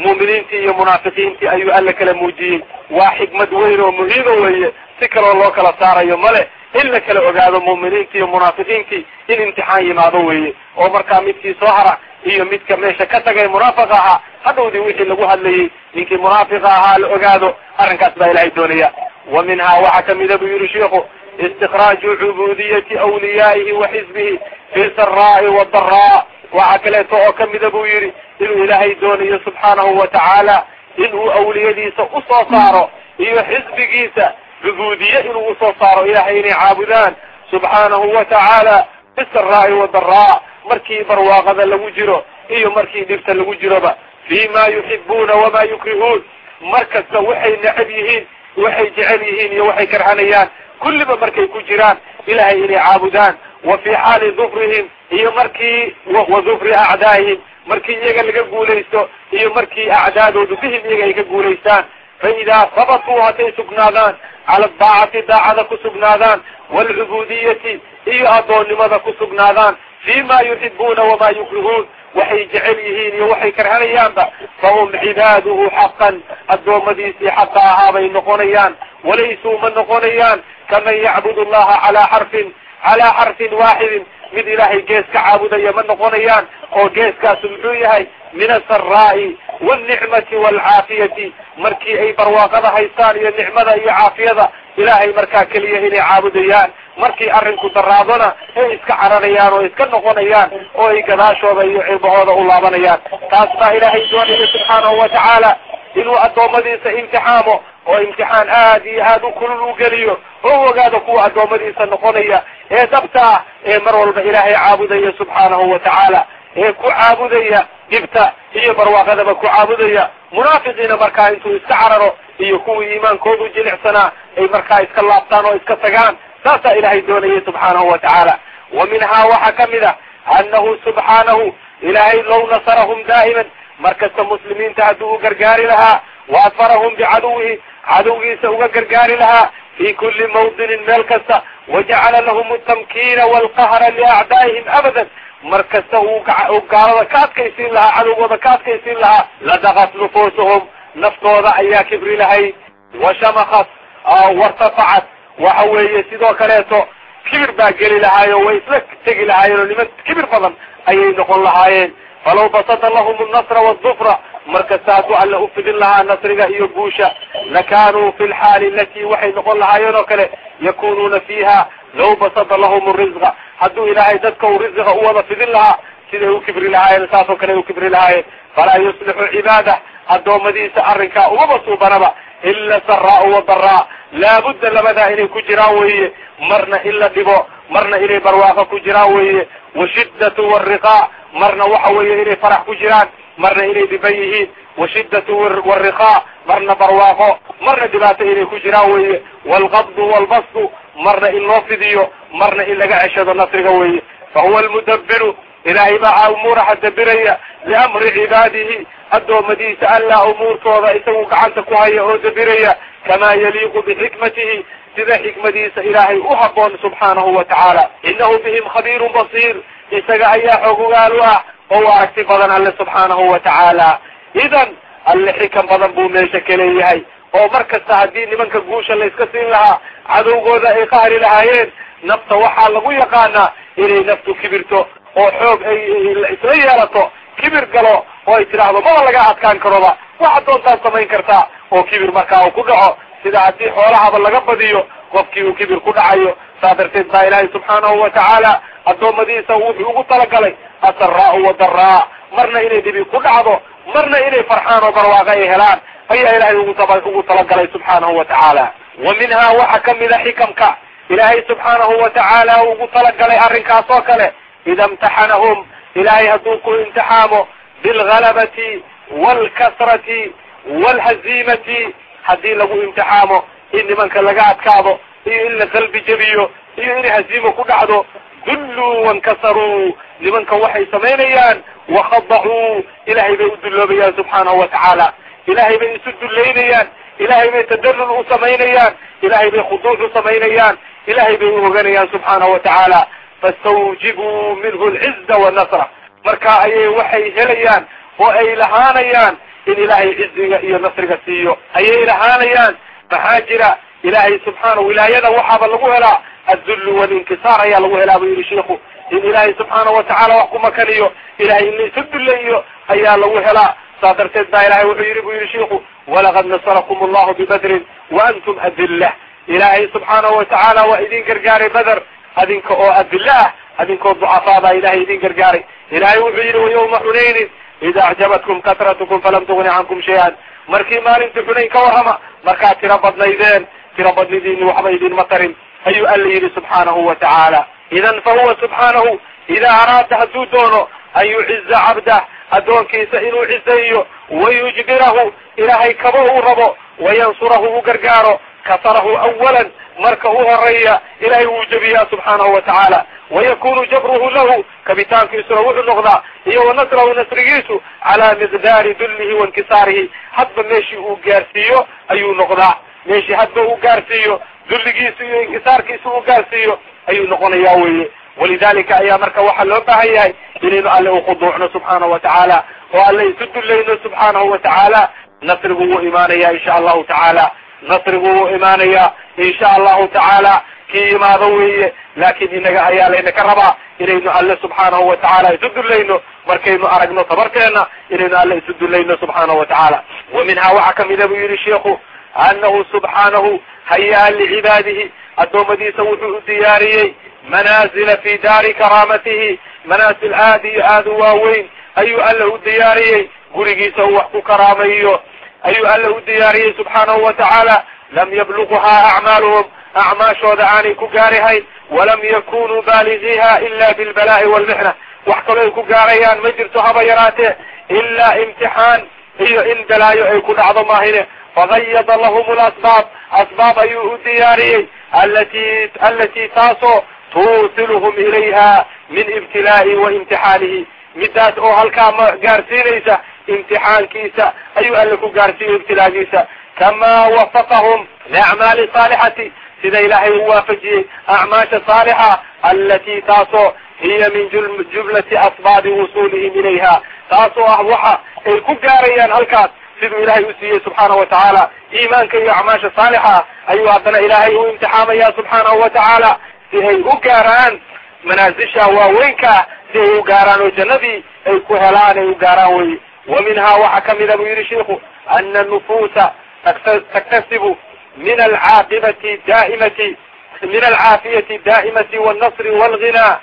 mu'miniintii iyo munaafiqiintii ayuu alla kala muujiyey waa xikmad weyn oo muhiima weeye si kaloo loo kala saarayo male in la kala ogaado mu'miniintii iyo munaafiqiintii in imtixaan yimaado weeye. Oo markaa midkii soo hara iyo midka meesha ka tagay munaafiq ahaa hadhowdii wixii lagu hadlayey ninkii munaafiqa ahaa la ogaado arrinkaas baa ilahay doonaya. Wa minhaa waxaa kamida buu yihi shiiku istikraaju cubudiyati awliyaa'ihi wa xisbihi fi saraa'i wadaraa waxaa kaleeto oo kamida buu yidhi inuu ilaahay doonayo subxaanahu wa tacaala inuu awliyadiisa u soo saaro iyo xisbigiisa cubuudiye inuu u soo saaro ilahay inay caabudaan. Subxaanahu wa tacaala fi saraa'i wadaraa markii barwaaqada lagu jiro iyo markii dhibta lagu jiroba. Fi ma yuxibuuna wamaa yukrihuun. Mar kasta waxay necab yihiin waxay jecel yihiin iyo waxay karhanayaan. Kulliba markay ku jiraan ilahay inay caabudaan. Wa fii xaali dufrihim iyo markii wa dufri acdaa'ihim markii iyaga laga guulaysto iyo markii acdaadoodu bihim iyaga ay ka guulaystaan fa idaa habatuu hadday sugnaadaan cala daacati daacada ku sugnaadaan waalcubuudiyati iyo addoonnimada ku sugnaadaan fi ma yuxibuuna wamaa yukrihuun waxay jecel yihiin iyo waxay karhanayaanba fahum cibaaduhu xaqan addoommadiisii xaqa ahaa bay noqonayaan walaysuu ma noqonayaan kaman yacbudu allaha calaa xarfin calaa xarfin waaxidin mid ilaahay gees ka caabudaya ma noqonayaan oo geeskaasu muxuu yahay min asaraa'i waalnicmati waalcaafiyati markii ay barwaaqada haystaan iyo nicmada iyo caafiyada ilaahay markaa keliya inay caabudayaan. Markii arrinku daraadona ay iska cararayaan oo iska noqonayaan oo ay gadaashooda iyo cirbahooda u laabanayaan. Taas baa ilaahay doonaya subxaanahu wa tacaala. Inuu addoommadiisa imtixaamo oo imtixaan aad iyo aad u kulul u geliyo oo ogaada kuwa addoommadiisa noqonaya. Ee dabta ah ee mar walba ilaahay caabudaya subxaanahu wa tacaala. Ee ku caabudaya dhibta iyo barwaaqadaba ku caabudaya. Munaafiqiina markaa intuu iska cararo iyo kuwii iimaankoodu jilicsanaa ay markaa iska laabtaan oo iska tagaan saasaa ilaahay doonayay subxaanahu wa tacaala. Wa minhaa waxaa ka mid a annahu subxaanahu ilaahay low nasarahum daa'iman markasta muslimiinta hadduu u gargaari lahaa wa adfarahum bicaduwihi cadowgiisa uga gargaari lahaa fi kuli mawdinin meel kasta wajacala lahum atamkiina waalqahra liacdaa'ihim abadan mar kasta uu gaalada ka adkaysiin lahaa cadowgooda ka adkaysiin lahaa ladaqat nufuusuhum naftooda ayaa kibri lahayd washamakat wartafacat waxa weeye sidoo kaleeto kibir baa geli lahaayo way isla tegi lahaayeen oo niman kibir badan ayay noqon lahaayeen. Falaw basata lahum alnasra waaldufra markasta hadduu alle u fidin lahaa nasriga iyo guusha lakanuu fi lxaali alatii waxay noqon lahaayeen oo kale yakunuuna fiiha law basata lahum risqa hadduu ilaahay dadka u wada fidin lahaa siday u kibri lahaayeen saasoo kale u kibri lahaayeen falaa yuslixu cibaadah addoommadiisa arrinkaa umaba suubanaba ila saraau wadaraa laabudda labadaa inay ku jiraan weeye marna in la dhibo marna inay barwaaqo ku jiraan weeye washiddatu wariqaa marna waxa weeye inay farax ku jiraan marna inay dhiban yihiin washiddatu wariqaa marna barwaaqo marna dhibaato inay ku jiraan weeye waalqabdu waalbasdu marna in loo fidiyo marna in laga ceshado nasriga weeye. Fahuwa almudabiru ilaahay baa umuuraha dabiraya liamri cibaadihi addoommadiisa allaa umuurtooda isagu gacanta ku haya oo dabiraya kamaa yaliiqu bixikmatihi sida xikmadiisa ilaahay u habboon subxaanahu wa tacaala. Innahu bihim khabiirun basiir isaga ayaa xog ogaal u ah oo u aragti badan alle subxaanahu wa tacaala. Idan alle xikan badan buu meesha ka leeyahay oo mar kasta haddii nimanka guusha la iska siin lahaa cadowgooda ay qahri lahaayeen nafta waxaa lagu yaqaanaa inay naftu kibirto oo xoog ay isla yeelato kibir galo oo ay tidhaahdo maba laga adkaan karoba waxaad doontaad samayn kartaa oo kibir markaa uu ku dhaco. Sida haddii xoolahaba laga badiyo qofkii uu kibir ku dhacayo saa darteed baa ilaahay subxaanahu wa tacaala addoommadiisa wuxuu ugu talagalay asaraau wadaraa marna inay dhibi ku dhacdo marna inay farxaan oo barwaaqo ay helaan ayaa ilaahay ugu talagalay subxaanahu wa tacaala. Wa minhaa waxaa ka mid a xikamka ilaahay subxaanahu wa tacaala ugu talagalay arrinkaas oo kale ida imtaxanahum ilaahay hadduu ku imtixaamo bilgalabati waalkasrati waalhaziimati haddii lagu imtixaamo in nimanka laga adkaado iyo in la qalbi jebiyo iyo inay haziimo ku dhacdo dulluu wankasaruu nimanka waxay samaynayaan wakhadacuu ilaahay bay u dulloobayaan subxaanahu wa tacaala. Ilaahay bay isu dullaynayaan ilaahay bay tadarul u samaynayaan ilaahay bay khuduuc u samaynayaan ilaahay bay u hoganayaan subxaanahu wa tacaala. Fastawjibuu minhu alciza wanasra marka ayay waxay helayaan oo ay lahaanayaan in ilaahay ciziga iyo nasriga siiyo. Ayay lahaanayaan maxaa jira? Ilaahay subxaana wilaayada waxaaba lagu helaa. Addullu walinkisaar ayaa lagu helaa buu yihi shiiku in ilaahay subxaana wa tacala wax ku makaniyo ilahay in la isu dullayo ayaa lagu helaa. Saa darteed baa ilahay wuxuu yihi bu yihi shiiku walaqad nasarakum allahu bibadrin wa antum adillah ilaahay subxaanahu wa tacaala waa idin gargaaray beder adinka oo adilla ah adinkoo ducafaa baa ilahay idin gargaaray. Ilahay wuxuu yihi wayawma xunaynin ida acjabatkum kasratukum falam tugni cankum shay-an. Markii maalintii xunayn ka warrama markaad tiro badnaydeen tiro badnidiini waxba idinma tarin. Ayuu alla yidhi subxaanahu wa tacaala idan fa huwa subxaanahu idaa araada hadduu doono an yuciza cabdah addoonkiisa inuu cizayo wayujbirahu ilaahay kaba uu rabo wayansurahu u gargaaro kasarahu awalan marka u horreeya ilahay wuu jebiyaa subxaanahu wa tacaala wayakunu jabruhu lahu kabitaankiisuna wuxuu noqdaa iyo wanasrahu nasrigiisu calaa miqdaari dullihi wainkisaarihi hadba meeshii uu gaarsiiyo ayuu noqdaa. Meeshii hadba uu gaarsiiyo dulligiisu iyo inkisaarkiisu uu gaarsiiyo ayuu noqonayaa weye walidalika ayaa marka waxaa loo baahan yahay inaynu alle ukhuduucno subxaanahu wa tacaala oo alle isu dullayno subxaanahu wa tacaala nasrigu wuu imaanaya insha allahu tacaala. Nasrigu wuu imaanayaa insha allahu tacaala. Kii yimaado weeye laakin inaga ayaa laynaka rabaa inaynu alle subxaanahu watacaala isu dulayno. Markaynu aragno tabarteena inaynu alle isu dulayno subxaanahu watacaala wa minhaa waxaa kamida buu yihi sheikhu anahu subxaanahu hayaa licibaadihi addoommadiisa wuxuu u diyaariyey manaazila fi daari karaamatihi. Manaasil aad iyo aad u waaweyn. Ayuu alle u diyaariyey. Gurigiisa uu wax ku karaamayo. Ayuu alle u diyaariyey subxaanahu watacaala lam yabluguhaa acmaaluhum. Acmaashooda aanay ku gaarihayn. Walam yakunuu baaligiiha ila bilbalaa'i walmixna wax kaloo ay ku gaarayaan ma jirto haba yaraatee ilaa imtixaan iyo in balaayo ay ku dhacdo maahine. Fagayada lahum lasbaab asbaab ayuu u diyaariyey alati alatii taasoo tuusiluhum ilayha min ibtilaa'i wa midaas oo halkaa ma gaarsiinaysa imtixaankiisa ayuu alle ku gaarsiiyey ibtilaagiisa kamaa wafaqahum liacmaali saalixati sida ilaahay u waafajiyey acmaasha saalixa alatii taasoo hiya min jumlati asbaabi wusuulihim ilayha taasoo ah waxa ay ku gaarayaan halkaas siduu ilaahay u siiyey subxaana watacaala iimaanka iyo acmaasha saalixa ayuu haddana ilaahay u imtixaamaya subxaanahu watacaala si ay u gaaraan manaasisha waaweynkaa si ay u gaaraan oo jannadii ay ku helaan ay u gaaraan wey wa minhaa waxaa kamida buu yihi shiku ana nufuusa taktasibu min alcaaqibati daa'imati min alcaafiyati daa'imati wاlnasri wاlghinaa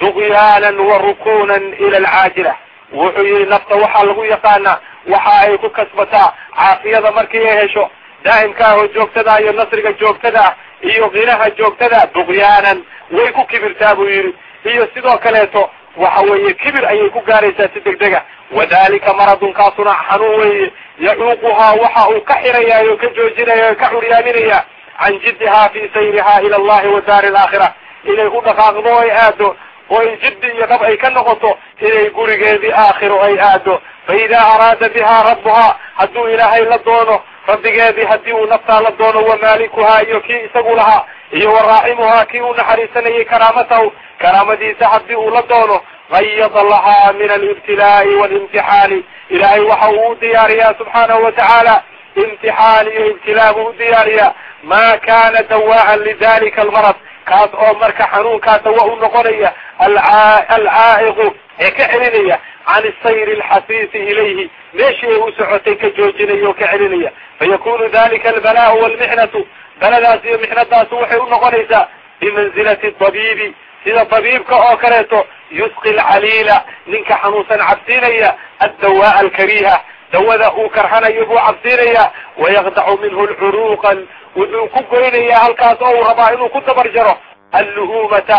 dugyaanan wa rukunan ila alcaajila. Wuxuu yihi nafta waxaa lagu yaqaanaa waxa ay ku kasbataa caafiyada markii ay hesho daa'imkaah oo joogtada iyo nasriga joogtada iyo ginaha joogtada dugyaanan way ku kibirtaa buu yihi iyo sidoo kaleeto waxa weeye kibir ayay ku gaaraysaa si degdega. Wadalika maradun kaasuna xanuun weeye. Yacuuquhaa waxa uu ka xirayaa oo ka joojinaya ka curyaaminaya can jiddihaa fi sayrihaa ila allahi wa daari alaakhira inay u dhaqaaqdo ay aado oo in jiddi iyo dhab ay ka noqoto inay gurigeedii aakhiro ay aado fa idaa araada bihaa rabbuhaa hadduu ilaahay la doono rabbigeedii haddii uu naftaa la doono wamaalikuhaa iyo kii isagu lahaa iyo waraaximuhaa kii uu naxariisanayay karaamatahu karaamadiisa haddii uu la doono qayada lahaa min alibtilaa'i walimtixaani. Ilaahay waxa uu u diyaariyaa subxaanahu watacaala imtixaan iyo ibtilaa buu u diyaariyaa. Maa kana dawaa'an lidalika almarad kaas oo marka xanuunkaa dawa u noqonaya alcaa'iqu ee ka celinaya can sayri alxasiisi ilayhi. Meeshii ay u socotay ka joojinaya oo ka celinaya. Fayakunu dalika albalaau walmixnatu. Baladaas iyo mixnadaasu waxay u noqonaysaa bimanzilati dabiibi. Sida dabiibka oo kaleeto yusqi alcaliila ninka xanuunsan cabsiinaya addawaa'a alkariiha. Dawada uu karhanayo buu cabsiinaya wayaqdacu minhu lcuruuqa wuxuu ku goynayaa halkaas oo uu rabaa inuu ku dabar jaro alluhuumata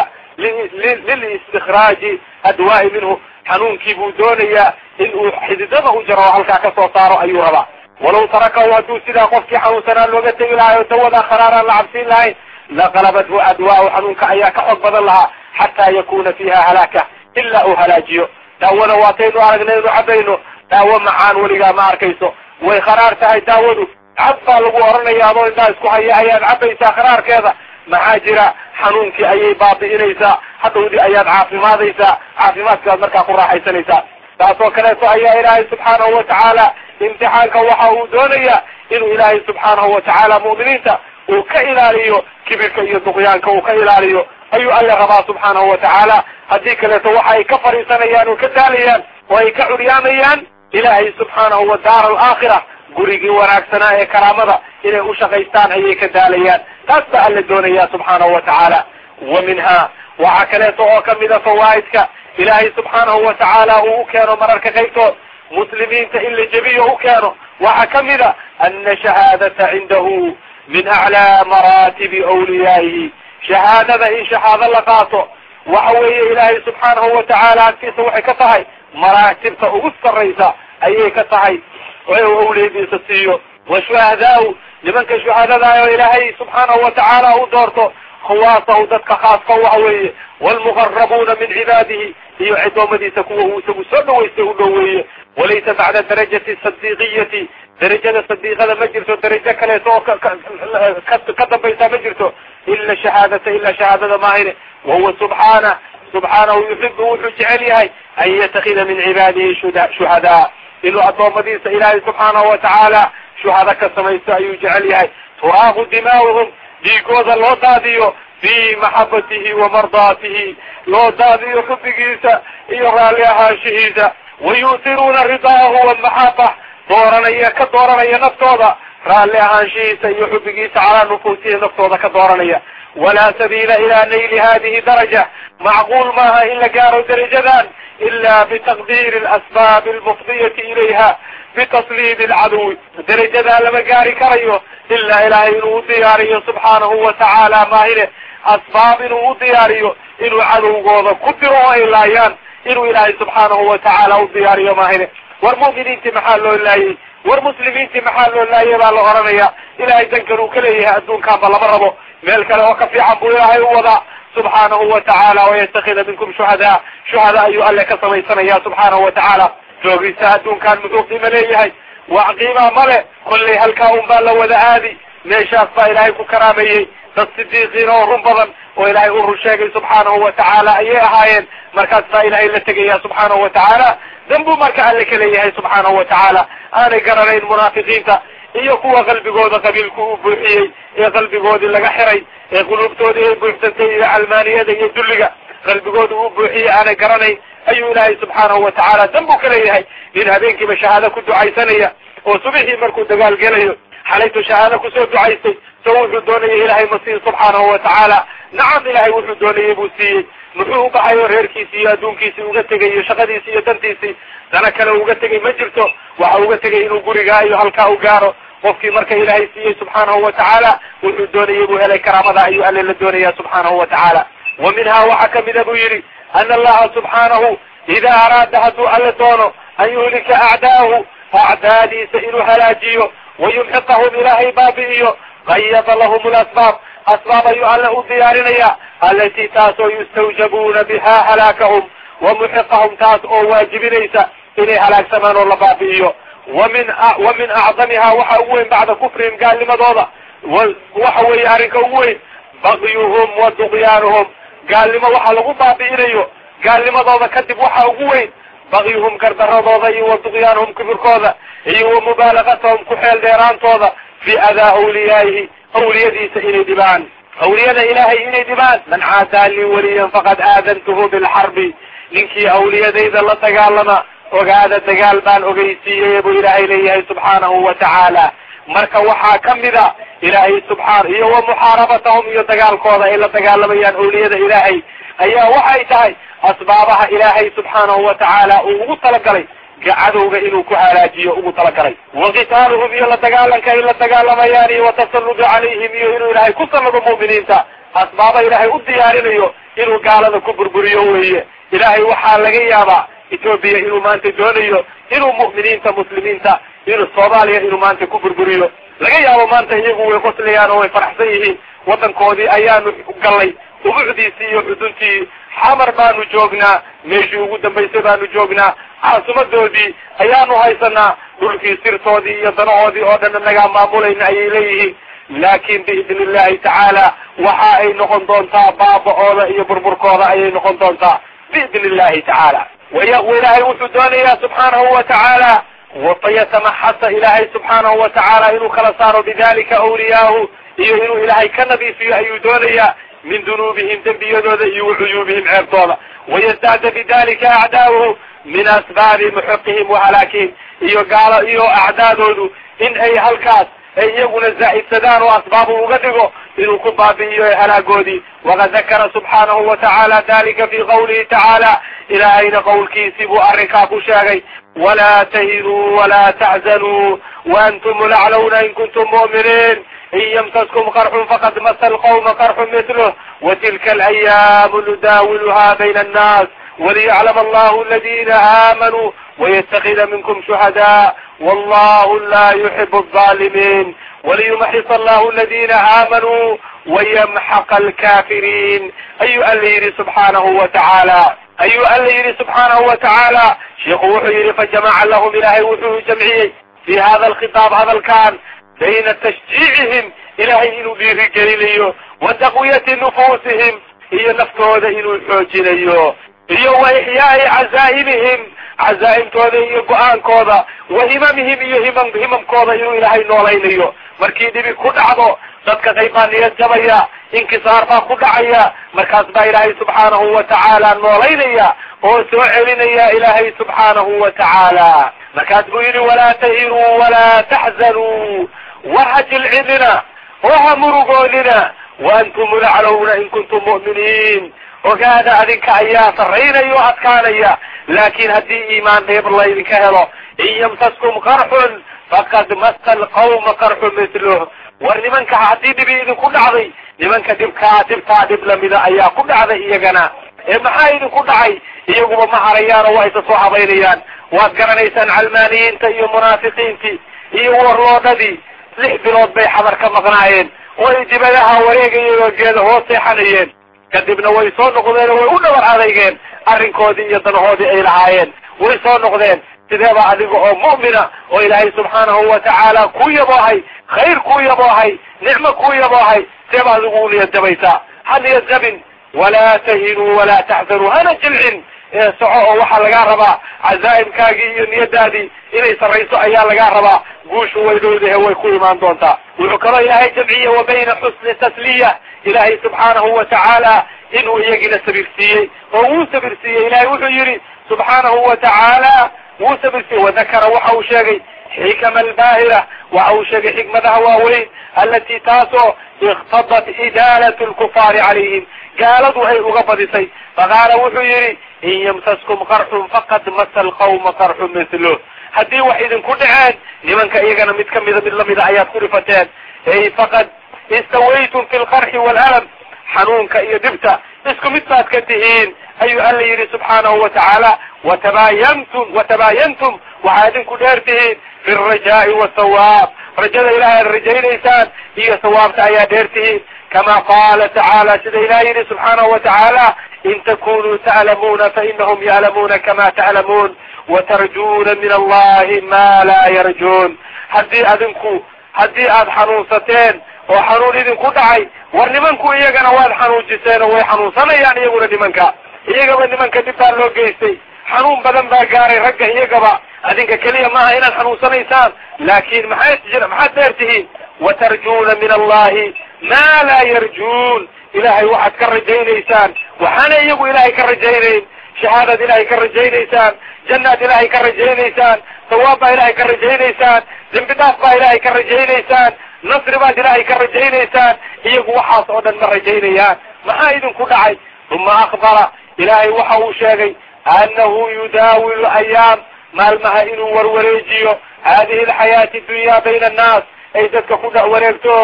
lilistikraaji adwaa'i minhu. Xanuunkii buu doonayaa in uu xididada u jaro halkaa ka soo saaro ayuu rabaa. Walaw tarakahu hadduu sidaa qofkii xanuunsanaa looga tegi lahay oo dawadaa kharaaraan la cabsiin lahayn laqalabathu adwaa'u xanuunka ayaa ka xog badan lahaa xataa yakuna fiiha halaaka ilaa uu halaajiyo. Daawona waataynu aragnaynu cabayno daawo macaan weligaa ma arkayso. Way kharaar tahay daawadu cab baa lagu oranaya adoo indhaa isku haya ayaad cabaysaa kharaarkeeda maxaa jira? Xanuunkii ayay baabi'inaysaa hadhowdii ayaad caafimaadaysaa caafimaadkaad markaa ku raaxaysanaysaa taasoo kaleeto ayaa ilaahay subxaanahu watacaala imtixaanka waxa uu doonaya inuu ilaahay subxaanahu watacaala mu'miniinta uu ka ilaaliyo kibirka iyo duqyaanka uu ka ilaaliyo. Ayuu alle rabaa subxaanahu watacaala haddii kaleeto waxa ay ka fadhiisanayaan oo ka daalayaan oo ay ka curyaamayaan ilaahay subxaanahu wa daar alaakhira gurigii wanaagsanaa ee karaamada inay u shaqaystaan ayay ka daalayaan. Taas baa alle doonaya subxaanahu watacaala wa minhaa. Waxaa kaleeto oo kamida fawaa'idka ilaahay subxaanahu watacaala uu u keeno mararka qaybtood muslimiinta in la jebiyo u keeno. Waxaa kamida ana shahaadata cindahu min aclaa maraatibi awliyaa'ihi. Shahaadada in shahaado la qaato. Waxa weeye ilaahay subxaanahu watacaala agtiisa waxay ka tahay maraatibta ugu sarraysa ayay ka tahay u awliyadiisa siiyo wa shuhadaau nimanka shuhadadaayoo ilaahay subxaanahu watacaala u doorto khawaasahu dadka khaaska waxa weeye waalmuqarabuuna min cibaadihi iyo cidoomadiisa kuwa uu isagu soo dhawaystay u dhoweeye walaysa bacda darajati sadiiqiyati darajada sadiiqada ma jirto darajo kaleeto oo ka dambaysa ma jirto ila shahaadata ila shahaadada maahine wahuwa subxaana subxaanahu yuxibu wuxuu jecel yahay an yatakida min cibaadihi shuhadaa inuu addoommadiisa ilaahay subxaanahu watacaala shuhada ka samaysto ayuu jecel yahay. Turaaqu dimaa'uhum dhiigooda loo daadiyo fii maxabatihi wa mardaatihi loo daadiyo xubbigiisa iyo raalli ahaanshihiisa wa yu'tiruuna ridaahu wa maxaabah dooranaya ka dooranaya naftooda raalli ahaanshihiisa iyo xubbigiisa calaa nufuusihim naftooda ka dooranaya. Walaa sabiila ilaa nayli hadihi daraja macquul maaha in la gaaro darajadan ila bitaqdiiri alasbaabi almufdiyati ilayha bitasliidi alcaduwi darajadaa lama gaari karayo ilaa ilaahay inuu u diyaariyo subxaanahu wa tacaala maahine asbaab inuu u diyaariyo inuu cadowgooda ku diro oo ay laayaan inuu ilaahay subxaanahu wa tacaala u diyaariyo maahine war mu'miniintii maxaa loo laayay war muslimiintii maxaa loo laayay baa la oranaya ilaahay dankan uu ka leeyahay adduunkaanba lama rabo meel kale oo ka fiican buu ilaahay u wadaa subxaanahu wa tacaala wayatakida minkum shuhadaa shuhada ayuu alle ka samaysanaya subxaanahu wa tacaala joogista adduunkan muxuu qiimo leeyahay wax qiimaa male. Kollay halkaa un baa la wada aadi. Meeshaas baa ilaahay ku karaameeyey. Dad sidiiqiin oo run badan oo ilaahay u run sheegay subxaanahu wa tacaala ayay ahaayeen. Markaas baa ilaahay la tegaya subxaanahu wa tacaala danbuu marka alle ka leeyahay subxaanahu wa tacaala aanay garanayn munaafiqiinta iyo kuwa qalbigooda qabiilku u buuxiyey ee qalbigoodii laga xiray ee quluubtoodii ay buuxsantay iyo calmaaniyada iyo dulliga qalbigooda uu buuxiyey aanay garanayn ayuu ilaahay subxaanahu wa tacaala dan buu ka leeyahay. Nin habeenkiiba shahaado ku ducaysanaya oo subixii markuu dagaal gelayo xalaytu shahaado ku soo ducaystay so wuxuu doonayay ilaahay ma siin subxaanahu wa tacaala. Nacam ilaahay wuxuu doonayay buu siiyey. Muxuu u baxayo reerkiisii iyo adduunkiisii uga tegay iyo shaqadiisii iyo dantiisii dana kale uga tegay ma jirto. Waxa uga tegay inuu gurigaa iyo halkaa u gaaro. Qofkii marka ilaahay siiyey subxaanahu wa tacaala wuxuu doonayay buu helay karaamada ayuu alle la doonaya subxaanahu wa tacaala. Wa minhaa waxaa kamida buu yidhi ana allaha subxaanahu idaa araada hadduu alle doono an yuhlika acdaahu acdaadiisa inuu halaajiyo wayumxiqahum ilaahay baabi'iyo qayada lahum lasbaab asbaab ayuu alle u diyaarinaya alatii taasoo yustawjabuuna biha halaakahum wa muxiqahum taas oo waajibinaysa inay halaagsamaan oo la baabi'iyo. Wa min wa min acdamihaa waxa ugu weyn bacda kufrihim gaalnimadooda. Waxa weeye arrinka ugu weyn bagyuhum wa duqyaanuhum. Gaalnimo waxa lagu baabi'inayo gaalnimadooda kadib waxa ugu weyn bagyuhum gardaradooda iyo wa duqyaanuhum kibirkooda iyo wa mubaalaqatahum ku xeel dheeraantooda fi adaa awliyaa'ihi awliyadiisa inay dhibaan. Awliyada ilaahay inay dhibaan. Man caadaa lii waliyan faqad aadantuhu bilxarbi ninkii awliyadayda la dagaalama ogaada dagaal baan ogeysiiyey buu ilaahay leeyahay subxaanahu wa tacaala. Marka waxaa kamida ilaahay subxaan iyo wa muxaarabatahum iyo dagaalkooda ay la dagaalamayaan awliyada ilaahay ayaa waxay tahay asbaabaha ilaahay subxaanahu wa tacaala uu ugu talagalay cadowga inuu ku halaajiyo ugu talagalay. Wa qitaaluhum iyo la dagaalanka ay la dagaalamayaan iyo watasalludu calayhim iyo inuu ilaahay ku sallado mu'miniinta asbaaba ilaahay u diyaarinayo inuu gaalada ku burburiyo weeye. Ilaahay waxaa laga yaabaa etoobiya inuu maanta doonayo inuu mu'miniinta muslimiinta inuu soomaaliya inuu maanta ku burburiyo. Laga yaabo maanta iyagu way qoslayaan oo way faraxsan yihiin. Waddankoodii ayaanu gallay ubucdiisii iyo xuduntii xamar baanu joognaa meeshii ugu dambaysay baanu joognaa. Caasimadoodii ayaanu haysanaa dhulkii sirtoodii iyo danahoodii oo dhan inagaa maamulayna ayay leeyihiin. Laakin biidni illahi tacaala waxa ay noqon doontaa baaba-ooda iyo burburkooda ayay noqon doontaa. Biidni illahi tacaala ilaahay wuxuu doonayaa subxaanahu wa tacaala fayatamaxasa ilaahay subxaanahu wa tacaala inuu kala saaro bidalika awliyaahu iyo inuu ilaahay ka nadiifiyo ayuu doonayaa min dunuubihim dembiyadooda iyo wacuyuubihim ceebtooda. Wayasdacda bidalika acdaauhu min asbaabi muxiqihim wahalaakihim iyo gaalo iyo acdaadoodu in ay halkaas ay iyaguna zaa'idsadaan oo asbaabu uga dhigo inuu ku baabi'iyo halaagoodii. Waqad dakara subxaanahu wa tacaala dalika fi qawlihi tacaala. Ilaahayna qowlkiisii buu arrinkaa ku sheegay walaa tahinuu walaa taxzanuu waantum laclawna in kuntum mu'miniin. In ymsaskum qarxun faqad masa alqawma qarxun mitluh watilka alayaamu nudaawiluha bayna annaas. Waliyaclama allahu aladina aamanuu wayatakida minkum shuhadaa wallahu la yuxibu alظalimin waliyumaxisa allahu aladina aamanuu wayamxaqa alkafiriin ayuu alla yidhi subxaanahu wa tacaala ayuu alla yidhi subxaanahu wa tacaala sheiku wuxuu yidhi fajamaca lahum ilaahay wuxuu jamciyey fi hada alkhitaab hadalkan bayna tashjiicihim ilaahay inuu dhiirigelinayo wa taqwiyati nufuusihim iyo wa ixyaai cazaa'imihim cazaa'imtooda iyo go'aankooda wa himamihim iyo himam himamkooda inuu ilaahay noolaynayo markii dhibi ku dhacdo dadka qayb baa niyad jabaya inkisaar baa ku dhacaya. Markaas baa ilaahay subxaanahu wa tacaala noolaynaya oo soo celinaya ilaahay subxaanahu wa tacaala. Markaas buu yidhi walaa tahinuu walaa taxzanuu war ha jilcinina oo ha murugoonina wa antum laclowna in kuntum mu'miniin ogaada adinka ayaa sarraynaya oo adkaanaya laakiin haddii iimaan dheeb laydinka helo in yamsaskum qarxun faqad masa alqawma qarxu mitluh war nimanka haddii dhibi idinku dhacday nimanka dhibkaa dhibtaa dhib lamida ayaa ku dhacday iyagana. Ee maxaa idinku dhacay? Iyaguba ma harayaan oo waa isa soo habaynayaan. Waad garanaysaan calmaaniyiinta iyo munaafiqiintii iyo warloodhadii lix bilood bay xabar ka maqnaayeen. Oo ay dibadaha wareegayeen oo geeda hoos seexanayeen kadibna way soo noqdeen way u dhabar adeygeen arrinkoodii iyo danahoodii ay lahaayeen. Way soo noqdeen. Sideeba adiga oo mu'mina oo ilaahay subxaanahu wa tacaala ku yaboohay khayr ku yaboohay nicmo ku yaboohay seeba adigu u niyad jabaysaa ha niyad jabin walaa tahinuu walaa taxzanuu hana jilcin. Soco oo waxaa lagaa rabaa. Cazaa'imkaagii iyo niyadaadii inay sarrayso ayaa lagaa rabaa. Guushu way dhowdahe way ku imaan doontaa. Wuxuu kaloo ilaahay jamciye wa bayna xusni tasliya ilaahay subxaanahu wa tacaala inuu iyagina sabirsiiyey oo wuu sabirsiiyey ilahay wuxuu yidhi subxaanahu wa tacaala wuu sabirsiiyey wadakara waxa uu sheegay xikama albaahira waxa uu sheegay xikmadaha waaweyn alatii taasoo iktadat idaalatu lkufaari calayhim. Gaaladu ay uga badisay. Faqaala wuxuu yidhi in yamsaskum qarxun faqad masa alqawma qarxu mithluh haddii wax idinku dhaceen nimanka iyagana mid kamida mid lamida ayaad ku dhifateen ey faqad istawaytum fi lqarxi waalalam xanuunka iyo dhibta isku mid baad ka tihiin ayuu alla yidhi subxaanahu wa tacaala watabaayantum waxaa idinku dheer tihiin fi alrajaai wasawaab rajada ilahay ad rajaynaysaan iyo sawaabta ayaa dheer tihiin kama qaala tacaala sida ilahay yidhi subxaanahu wa tacaala in takunuu ta'lamuuna fainahum ya'lamuuna kama ta'lamuun watarjuuna min allahi ma laa yarjuun haddii adinku haddii aad xanuunsateen oo xanuun idinku dhacay. War nimanku iyagana waad xanuujiseen oo way xanuunsanayaan iyaguna nimanka. Iyagaba nimanka dhib baa loo geystay. Xanuun badan baa gaaray ragga iyagaba. Adinka keliya maaha inaad xanuunsanaysaan. Laakin maxay maxaad dheer tihiin? Watarjuuna min allahi ma laa yarjuun. Ilahay waxaad ka rajaynaysaan. Waxaana iyagu ilahay ka rajaynayn? Shahaadaad ilahay ka rajaynaysaan? Jannaad ilahay ka rajaynaysaan? Sawaab baa ilahay ka rajaynaysaan? Dembi dhaaf baa ilahay ka rajaynaysaan nasri baad ilahay ka rajaynaysaan iyagu waxaas oo dhan ma rajaynayaan maxaa idinku dhacay? Uma akbara ilaahay waxa uu sheegay annahu yudaawilu ayaam. Maalmaha inuu warwareejiyo haadihi alxayaati dunya bayna annaas. Ay dadka ku dhex wareegto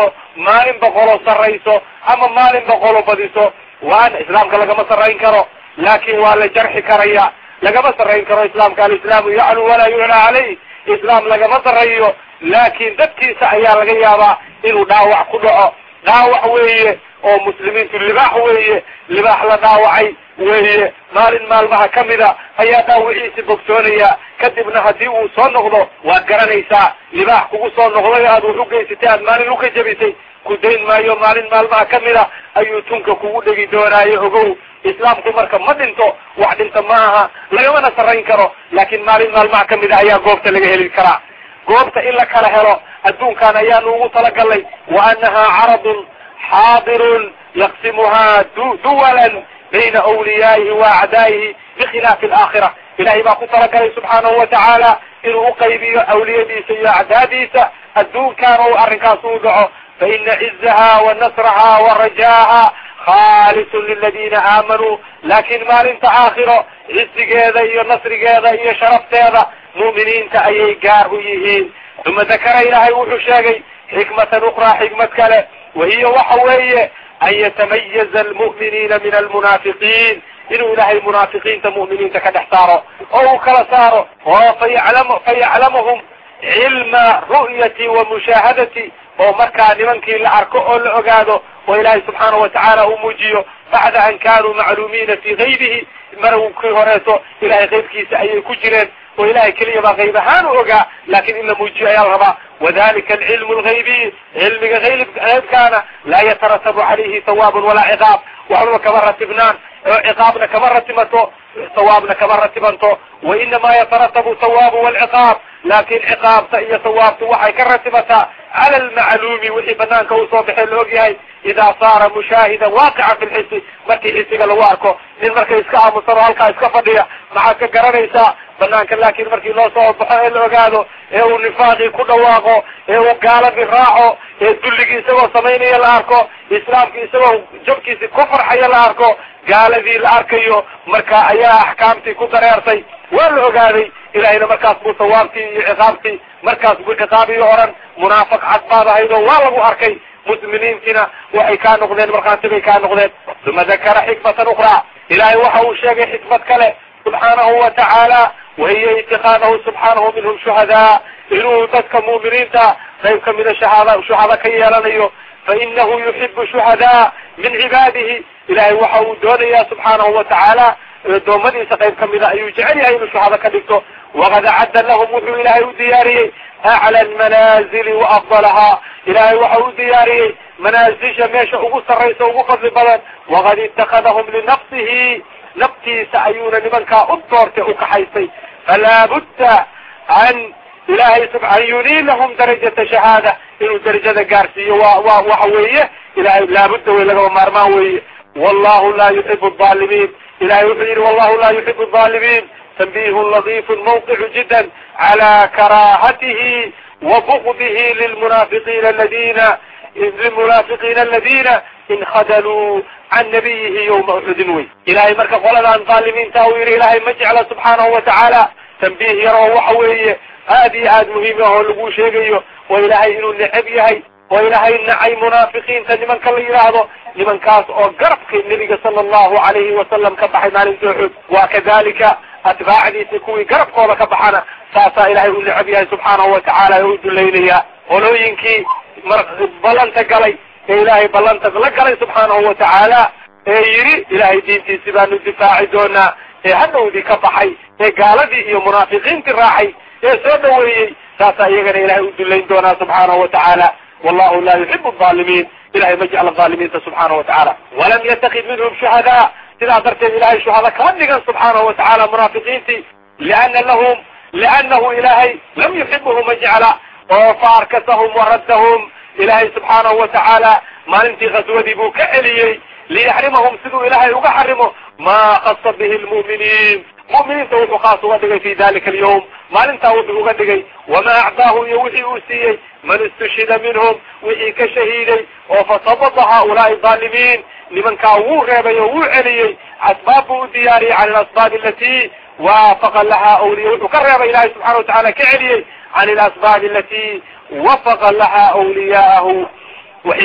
maalin boqolo sarrayso ama maalin boqolo badiso. Waana islaamka lagama sarrayn karo laakin waa la jarxi karaya lagama sarrayn karo islaamka alislaamu yaclu walaa yuclaa calayh. Islaam lagama sarrayo laakin dadkiisa ayaa laga yaabaa inuu dhaawac ku dhaco. Dhaawac weeye oo muslimiintu libaax weeye libaax la dhaawacay weeye. Maalin maalmaha kamida ayaa dhaawiciisi bogsoonaya. Kadibna haddii uu soo noqdo waad garanaysaa libaax kugu soo noqday aad wax u geysatay aad maalin uka jabisay. Ku dayn maayo maalin maalmaha kamida ayuu tunka kugu dhegi doonaayo ogow. Islaamku marka ma dhinto wax dhinta ma aha lagamana sarrayn karo. Laakin maalin maalmaha kamida ayaa goobta laga heli karaa goobta in la kala helo adduunkan ayaanu ugu talagalnay wa annahaa caradun xaadirun yaqsimuhaa duwalan bayna awliyaa'ihi wa acdaa'ihi bikhilaafi alaakhira. Ilahay baa ku talagalay subxaanahu wa tacaala inuu uqaybiyo awliyadiisa iyo acdaadiisa. Adduunkan ou arrinkaas uu dhaco faina cizaha wa nasraha wa rajaaha khalisun liladina aamanuu laakin maalinta aakhiro cizigeeda iyo nasrigeeda iyo sharafteeda mu'miniinta ayay gaar u yihiin. Uma dakara ilaahay wuxuu sheegay xikmatan ukraa xikmad kale. Wahiya waxa weeye an yatamayaza almu'miniina min almunaafiqiin. Inuu ilaahay munaafiqiinta mu'miniinta ka dhex saaro oo uu kala saaro oo fayaclam fayaclamahum cilma ru'yati wa mushaahadati oo markaa nimankii la arko oo la ogaado oo ilaahay subxaanahu watacaala uu muujiyo bacda an kanuu macluumiina fii gaybihi markii horeeto ilahay qaybkiisa ayay ku jireen oo ilahay keliya baa qayb ahaan u ogaa laakin in la muujiyo ayaa la rabaa wadalika alcilmu lgaybiy cilmiga qaybkaana laa yataratabu calayhi sawaabun walaa ciqaab. Waxbaba kama ratibnaan ciqaabna kama ratimato sawaabna kama ratibanto. Wainamaa yataratabu sawaabu walciqaab laakin ciqaabta iyo sawaabtu waxay ka ratibataa cala almacluumi wixii banaanka uu soo baxee la og yahay idaa saara mushaahidan waaqica fi lxisi markii xisiga lagu arko nin marka iska aamusano halkaa iska fadhiya maxaad ka garanaysaa banaanka laakin markii loo soo baxo ee la ogaado ee uu nifaaqii ku dhawaaqo ee uu gaaladii raaco ee dulligii isagoo samaynaya la arko islaamkii isagoo jabkiisi ku farxaya la arko gaaladii la arkayo marka ayaa axkaamtii ku dareertay. Waa la ogaaday ilahayna markaas buu sawaabtii iyo ciqaabtii markaas buu ciqaabiyo odhan munaafiq cad baad ahayd oo waa lagu arkay. Mu'miniintiina waxay kaa noqdeen markhaati bay kaa noqdeen. Uma dakara xikmatan ukraa ilahay waxa uu sheegay xikmad kale. Subxaanahu wa tacaala wahiya itikaadahu subxaanahu minhum shuhadaa inuu dadka mu'miniinta qayb kamida shahaada shuhada ka yeelanayo fainahu yuxibu shuhadaa min cibaadihi ilahay waxa uu doonayaa subxaanahu wa tacaala adoomadiisa qayb kamida ayuu jecel yahay inuu shuhada ka dhigto waqad acadda lahum wuxuu ilahay u diyaariyey acla almanaazili waafdalahaa ilahay waxa u diyaariyey manaazisha meesha ugu sarraysa ugu fadli badan waqad itakadahum linafsihi naftiisa ayuuna nimankaa u doortay u kaxaystay falaa budda an ilahay an yuniilahum darajata shahaada. Inuu darajada gaarsiiyo wa wa waxa weeye ilahay laabudda wey lagaba maarmaan weeye. Wallahu laa yuxibu alظaalimiin ilahay wuxuu yidhi wallahu laa yuxibu alظaalimiin tanbihun ladiifun mawqicu jiddan cala karaahatihi wa bugdihi lilmunaafiqiina aladina lilmunaafiqiina aladina inkhadaluu can nabiyihi yawma uxudin wey ilahay marka qoladan dhaalimiinta uu yidhi ilahay ma jecla subxaanahu wa tacaala. Tanbiih yaroo waxa weeye aad iyo aad muhiim ah oo lagu sheegayo oo ilaahay inuu necab yahay oo ilaahay nacay munaafiqiinta nimanka la yidhaahdo nimankaas oo garabkii nebiga sala allahu alayhi wasalam ka baxay maalinta uxud waa kadalika atbaacdiisi kuwii garabkooda ka baxana saasaa ilahay u necab yahay subxaanahu wa tacaala ee u dulaynaya qolooyinkii mar ballanta galay ee ilaahay ballanta la galay subxaanahu wa tacaala ee yidhi ilaahay diintiisi baanu difaaci doonaa ee hadhowdii ka baxay ee gaaladii iyo munaafiqiintii raacay ee soo dhaweeyey saasaa iyagana ilahay u dulayn doonaa subxaanahu wa tacaala. Wallahu laa yuxibu alظaalimiin ilahay ma jecla aalimiinta subxaanahu wa tacaala. Walam yatakid minhum shuhadaa sidaa darteed ilahay shuhada kama dhigan subxaanahu wa tacaala munaafiqiintii. Liana lahum liannahu ilahay lam yuxibuhum ma jecla. Oo faarkasahum waraddahum ilahay subxaanahu wa tacaala maalintii khaswadii buu ka celiyey liyaxrimahum siduu ilahay uga xarimo maa khasa bihi lmu'miniin mu'miniinta wuxuu khaas uga dhigay fi dalika alyawm maalintaa wuxuu uga dhigay wamaa acdaahu iyo wixii uu siiyey man istushhida minhum wixii ka shahiiday oo fasabada haulaai dhaalimiin nimankaa wuu reebay oo wuu celiyey asbaab buu u diyaariyey can alasbaab alati waafaqa laha awliya. Wuxuu ka reebay ilahay subxana wa tacala ka celiyey can alasbaab alati wafaqa laha awliyaahu wa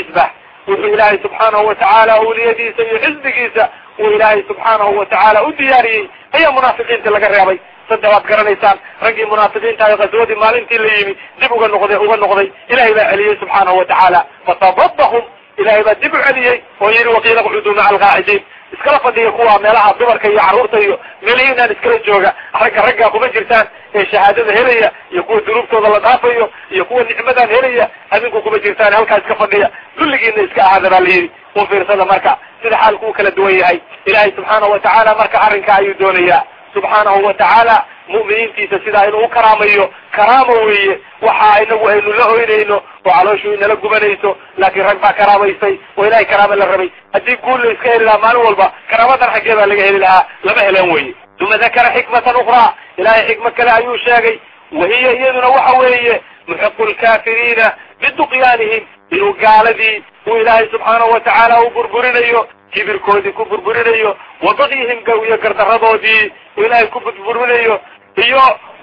wuxuu ilaahay subxaanahu wa tacaala awliyadiisa iyo xisbigiisa uu ilaahay subxaanahu wa tacaala u diyaariyey ayaa munaafiqiinta laga reebay saddex waad garanaysaan raggii munaafiqiinta ayo khaswadii maalintii la yimi dib uga noqday uga noqday ilahay baa celiyey subxaanahu wa tacaala fatabadahum ilahay baa dib u celiyey oo yidhi waqiila qucuduu maca alqaacidiin iskala fadhiya kuwa meelaha dumarka iyo carruurta iyo meelihiinaan iskala jooga. Ragga raggaa kuma jirtaan ee shahaadada helaya iyo kuwa dunuubtooda la dhaafayo iyo kuwa nicmadan helaya adinku kuma jirtaan halkaa iska fadhiya. Dulligiina iska ahaada baa la yidhi. U fiirsada marka sida xaalku u kala duwan yahay. Ilaahay subxaanahu wa tacaala marka arrinka ayuu doonayaa. Subxaanahu wa tacaala mu'miniintiisa sidaa inuu karaamayo karaamo weeye. Waxa inagu aynu la hoynayno oo calooshu inala gubanayso laakiin rag baa karaamaysay oo ilahay karaama la rabay. Haddii guul la iska heli lahaa maalin walba karaamadan xaggee baa laga heli lahaa lama heleen weye uma dakara xikmatan ukraa ilahay xikma kale ayuu sheegay. Wahiya iyaduna waxa weeye muxiqu lkaafiriina biduqyaanihim. Inuu gaaladii uu ilaahay subxaanahu wa tacaala u burburinayo kibirkoodii ku burburinayo wa bagyihim gow iyo gardaradoodii uu ilaahay ku burburinayo iyo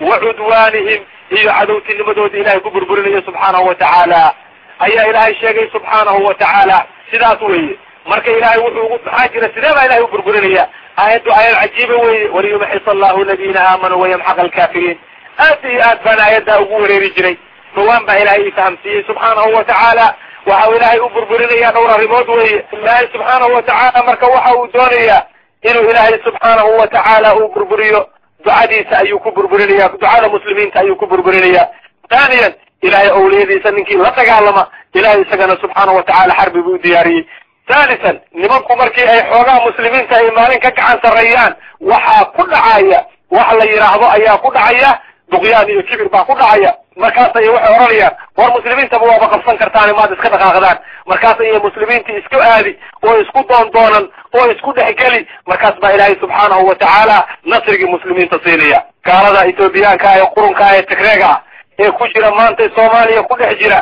wa cudwaanihim iyo cadowtinimadoodii ilahay ku burburinayo subxaanahu wa tacaala. Ayaa ilaahay sheegay subxaanahu wa tacaala. Sidaas weeye. Marka ilahay wuxuu maxaa jira sidee baa ilahay u burburinaya? Aayaddu aayad cajiiba weye waliyumaxis allahu aladiina aamanuu wayamxaqa alkaafiriin aad iyo aad baan aayaddaa ugu wareeri jiray. Dhawaan baa ilahay ii fahamsiiyey subxaanahu wa tacaala. Waxa uu ilaahay u burburinaya dhowr arrimood weeye. Ilaahay subxaanahu wa tacaala marka waxa uu doonayaa inuu ilaahay subxaanahu wa tacaala uu burburiyo ducadiisa ayuu ku burburinaya ducada muslimiinta ayuu ku burburinaya. Thaniyan ilahay awliyadiisa ninkii la dagaalama ilahay isagana subxaana watacaala xarbi buu diyaariyey. Thalisan nimanku markii ay xoogaa muslimiinta ay maalin ka gacan sarreeyaan waxaa ku dhacaya wax la yidhaahdo ayaa ku dhacaya duqyaan iyo kibir baa ku dhacaya markaas ayay waxay odhanayaan war muslimiintaba waaba qabsan kartaan maad iska dhaqaaqdaan. Markaas ayay muslimiintii isku aadi oo isku doondoonan oo isku dhexgeli markaas baa ilaahay subxaanahu watacaala nasrigii muslimiinta siinaya. Gaalada etoobiyaanka ee qurunka ee tigreega ee ku jira maanta soomaaliya ku dhex jira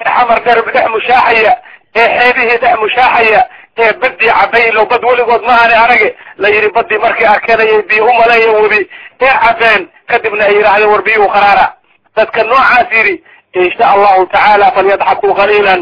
ee xamar garab dhex mushaaxaya ee xeebihii dhex mushaaxaya ee badii cabaylo bad weligood ma aani arage la yidhi badii markay arkeenayay biyo umaleeya webi ee cabeen kadibna ay yidhaahdeen war biyuhu qaraara dadka noocaas yidhi insha allahu tacaala falyadxakuu qaliilan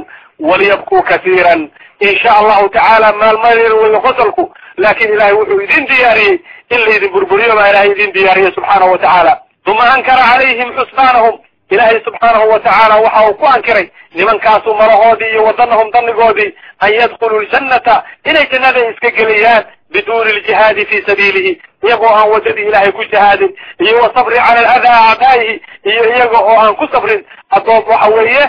waliyabkuu kasiiran. Insha allahu tacaala maalmadeer weyo qosolku laakin ilahay wuxuu idin diyaariyey in laydin burburiyo baa ilahay idin diyaariyey subxaanahu watacaala uma ankara calayhim xusbaanahum ilaahay subxaanahu watacaala waxa uu ku ankiray nimankaasu malahoodii iyo wadanahum danigoodii an yadkhuluu ljannata inay jannada iska geliyaan biduuni ljihaadi fi sabiilihi iyagoo aan wadadii ilaahay ku jihaadin iyo wasabri cala aladaa acdaa'ihi iyo iyaga oo aan ku sabrin. Adoon waxa weeye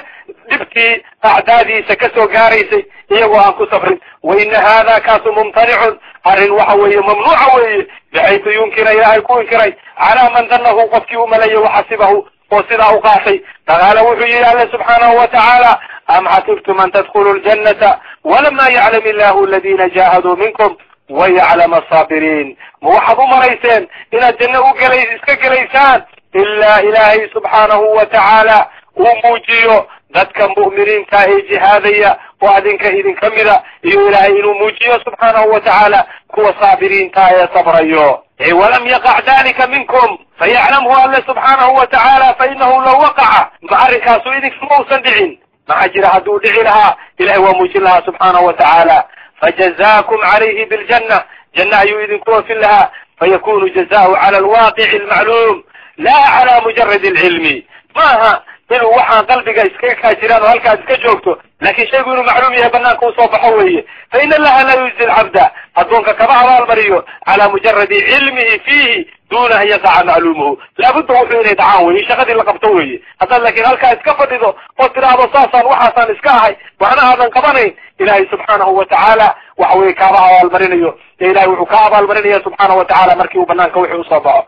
dhibkii acdaadiisa ka soo gaaraysay iyagoo aan ku sabrin. Wa ina hada kaasu mumtanicun arrin waxa weeye mamnuuca weeye bixaytu yunkira ilaahay ku inkiray calaa man danahu qofkii u maleeyay waxasibahu oo sidaa u qaatay. Dagaala wuxuu yihi alle subxaanahu watacaala am xasibtum an tadkhuluu ljannata walama yaclam illahu aladina jahaduu minkum wayaclam asaabiriin ma waxaad u marayseen inaad janno u gela iska gelaysaan? Ilaa ilaahay subxaanahu watacaala uu muujiyo dadka mu'miniinta ee jihaadaya oo adinka idinka mida iyo ilaahay inuu muujiyo subxaanahu watacaala kuwa saabiriinta ee sabrayo. Walam yaqac dalika minkum fayaclamhu alle subxaanahu watacaala fainahu law waqaca. Ma arrinkaasu idinkama usan dhicin. Maxaa jira hadduu dhici lahaa ilahay waa muujin lahaa subxaanahu watacaala fajazaakum calayhi biljanna janna ayuu idinku oofin lahaa fayakunu jazahu cala alwaaqici almacluum laa cala mujaradi alcilmi maaha inuu waxaan qalbiga iskaga kaa jiraan oo halkaad iska joogto laakin shaygu inuu macluum yahay banaanka u soo baxo weeye fa in allaha la yujzi lcabda addoonka kama abaalmariyo cala mujaradi cilmihi fiihi duna an yaqaca macluumuhu laabudda wuxuu inay dhacaan weye shaqadii la qabto weeye haddaad laakiin halkaa iska fadhido oo tidhaahdo saasaan waxaasaan iska ahay waxna aadan qabanayn ilaahay subxaanahu watacaala waxa weye kaama abaalmarinayo ee ilahay wuxuu ka abaalmarinaya subxaanahu watacaala markii uu banaanka wixii u soo baxo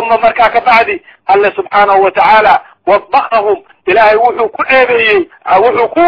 uma markaa ka bacdi alle subxaanahu watacaala wada'ahum ilaahay wuxuu ku ceebeeyey wuxuu ku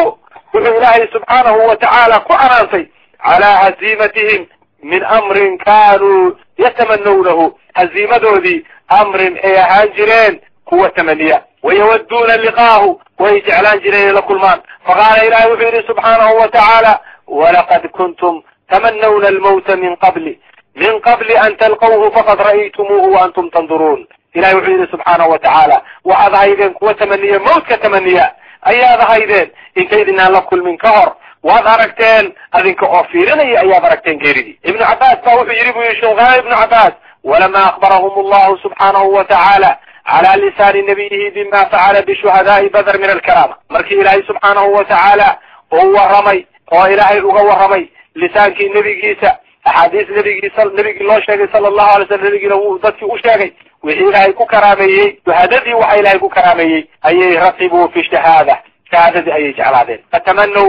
wuxuu ilaahay subxaanahu watacaala ku canaantay calaa haziimatihim min amrin kaanuu yatamanawnahu haziimadoodii amrin ay ahaan jireen kuwa tamaniya. Wayawaduuna liqaahu way jeclaan jireen inay la kulmaan. Faqaala ilahay wuxuu yidhi subxaanahu watacaala walaqad kuntum tamanawna almawta min qabli. Min qabli an talqawhu faqad ra'aytumuuhu waantum tanduruun. Ilahay wuxuu yidhi subxaanahu watacaala waxaad ahaydeen kuwa tamaniya mawtka tamaniya. Ayaad ahaydeen intaydinaan la kulmin ka hor waad aragteen adinka oo fiirinaya ayaad aragteen geeridii ibnu cabbaas baa wuxuu yidhi bu yihi shulqaan ibnu cabbaas walama akbarahum allahu subxaanahu watacaala cala lisaani nabiyihi bima facala bishuhadaai badr min alkaraama. Markii ilaahay subxaanahu watacaala uu warramay oo ilaahay uga warramay lisaankii nebigiisa axaadiis nebigiisa nebigii loo sheegay sala allahu alay slam nebigiina wuu dadkii u sheegay wixii ilaahay ku karaameeyey shuhadadii waxa ilaahay ku karaameeyey ayay raqibuu fi shahaada shahaadadii ayay jeclaadeen. Fatamanaw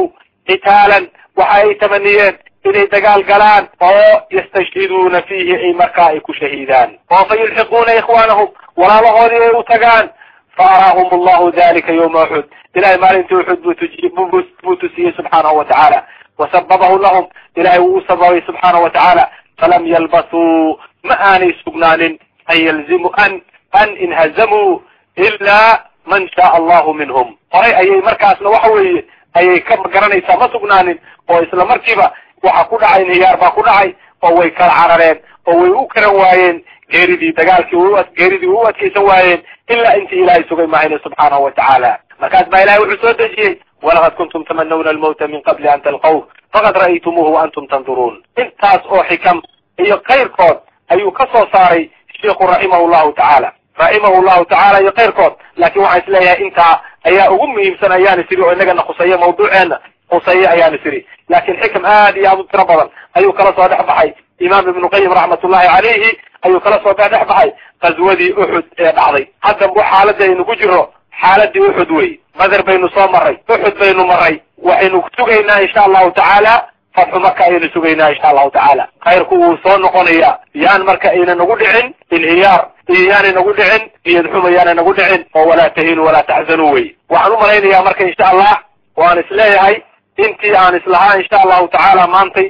qitaalan waxa ay tamaniyeen inay dagaal galaan oo yastashhiduuna fiihi ay markaa ay ku shahiidaan. Oo fa yulxiquuna ikhwaanahum walaalahoodii ay u tagaan fa araahum allahu dalika yawma uxud ilahay maalintii uxud buu tusiyey subxaanahu watacaala wasababahu lahum ilahay wuu u sababay subxaanahu watacaala falam yalbasuu ma aanay sugnaanin an yalzimu an an inhazamuu ilaa man shaaa allahu minhum. Horay ayay markaasna waxa weeye ayay ka garanaysaa ma sugnaanin oo isla markiiba waxa ku dhacay niyaar baa ku dhacay oo way kala carareen oo way u karan waayeen geeridii dagaalkii geeridii u adkaysan waayeen ilaa intii ilaahay sugay mahayne subxaanahu watacaala markaas baa ilahay wuxuu soo dejiyey walaqad kuntum tamanawna almawta min qabli an talqawh faqad ra'aytumuuhu waantum tanduruun. Intaas oo xikam iyo kayrkood ayuu ka soo saaray sheikhu raximahu llahu tacaala. Raximahu llahu tacaala iyo kayrkood laakiin waxaan is leeyahay intaa ayaa ugu muhiimsan ayaana siri oo inagana khuseeya mawduuceena khuseeye ayaana siri laakiin xikam aad iyo aad u tiro badan ayuu kala soo dhex baxay. Imaam ibnu qayim raxmatullahi calayhi ayuu kala soo dhex baxay qaswadii uxud ee dhacday. Hadda bu xaaladda aynu ku jiro xaaladii uxud wey. Bader baynu soo maray uxud baynu maray. Waxaynu sugaynaa insha allahu tacaala fatxu marka ayaynu sugaynaa insha allahu tacaala. Khayrku wuu soo noqonayaa. Yaan marka ayna nagu dhicin inhiyaar iyo nagu dhicin iyad xuma nagu dhicin oo walaa tahinu walaa taxzanuu wey. Waxaan u malaynayaa marka insha allah waan is leeyahay intii aan islahaa insha allahu tacaala maantay